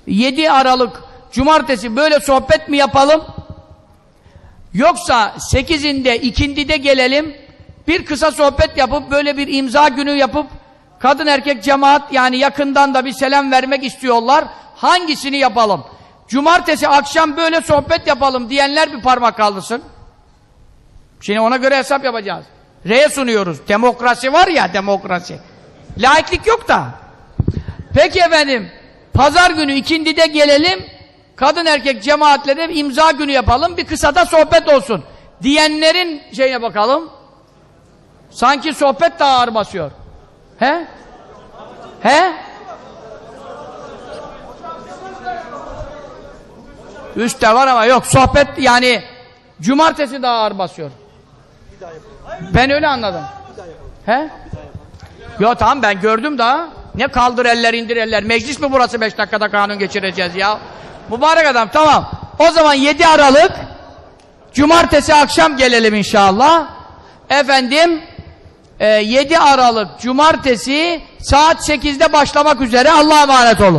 7 Aralık cumartesi böyle sohbet mi yapalım? Yoksa 8'inde, ikindide gelelim, bir kısa sohbet yapıp, böyle bir imza günü yapıp, kadın erkek cemaat yani yakından da bir selam vermek istiyorlar. Hangisini yapalım? Cumartesi akşam böyle sohbet yapalım diyenler bir parmak kaldırsın. Şimdi ona göre hesap yapacağız. R'ye sunuyoruz. Demokrasi var ya, demokrasi. Laiklik yok da. Peki efendim, pazar günü ikindide gelelim, kadın erkek cemaatlere imza günü yapalım, bir kısa da sohbet olsun. Diyenlerin şeyine bakalım. Sanki sohbet daha ağır basıyor. He? He? Üstte var ama yok sohbet yani cumartesi daha ağır basıyor. Ben öyle anladım. He? Yo tamam ben gördüm daha. Ne kaldır eller indir eller. Meclis mi burası 5 dakikada kanun geçireceğiz ya? Mübarek adam tamam. O zaman 7 Aralık Cumartesi akşam gelelim inşallah. Efendim e, 7 Aralık Cumartesi saat 8'de başlamak üzere Allah'a emanet olun.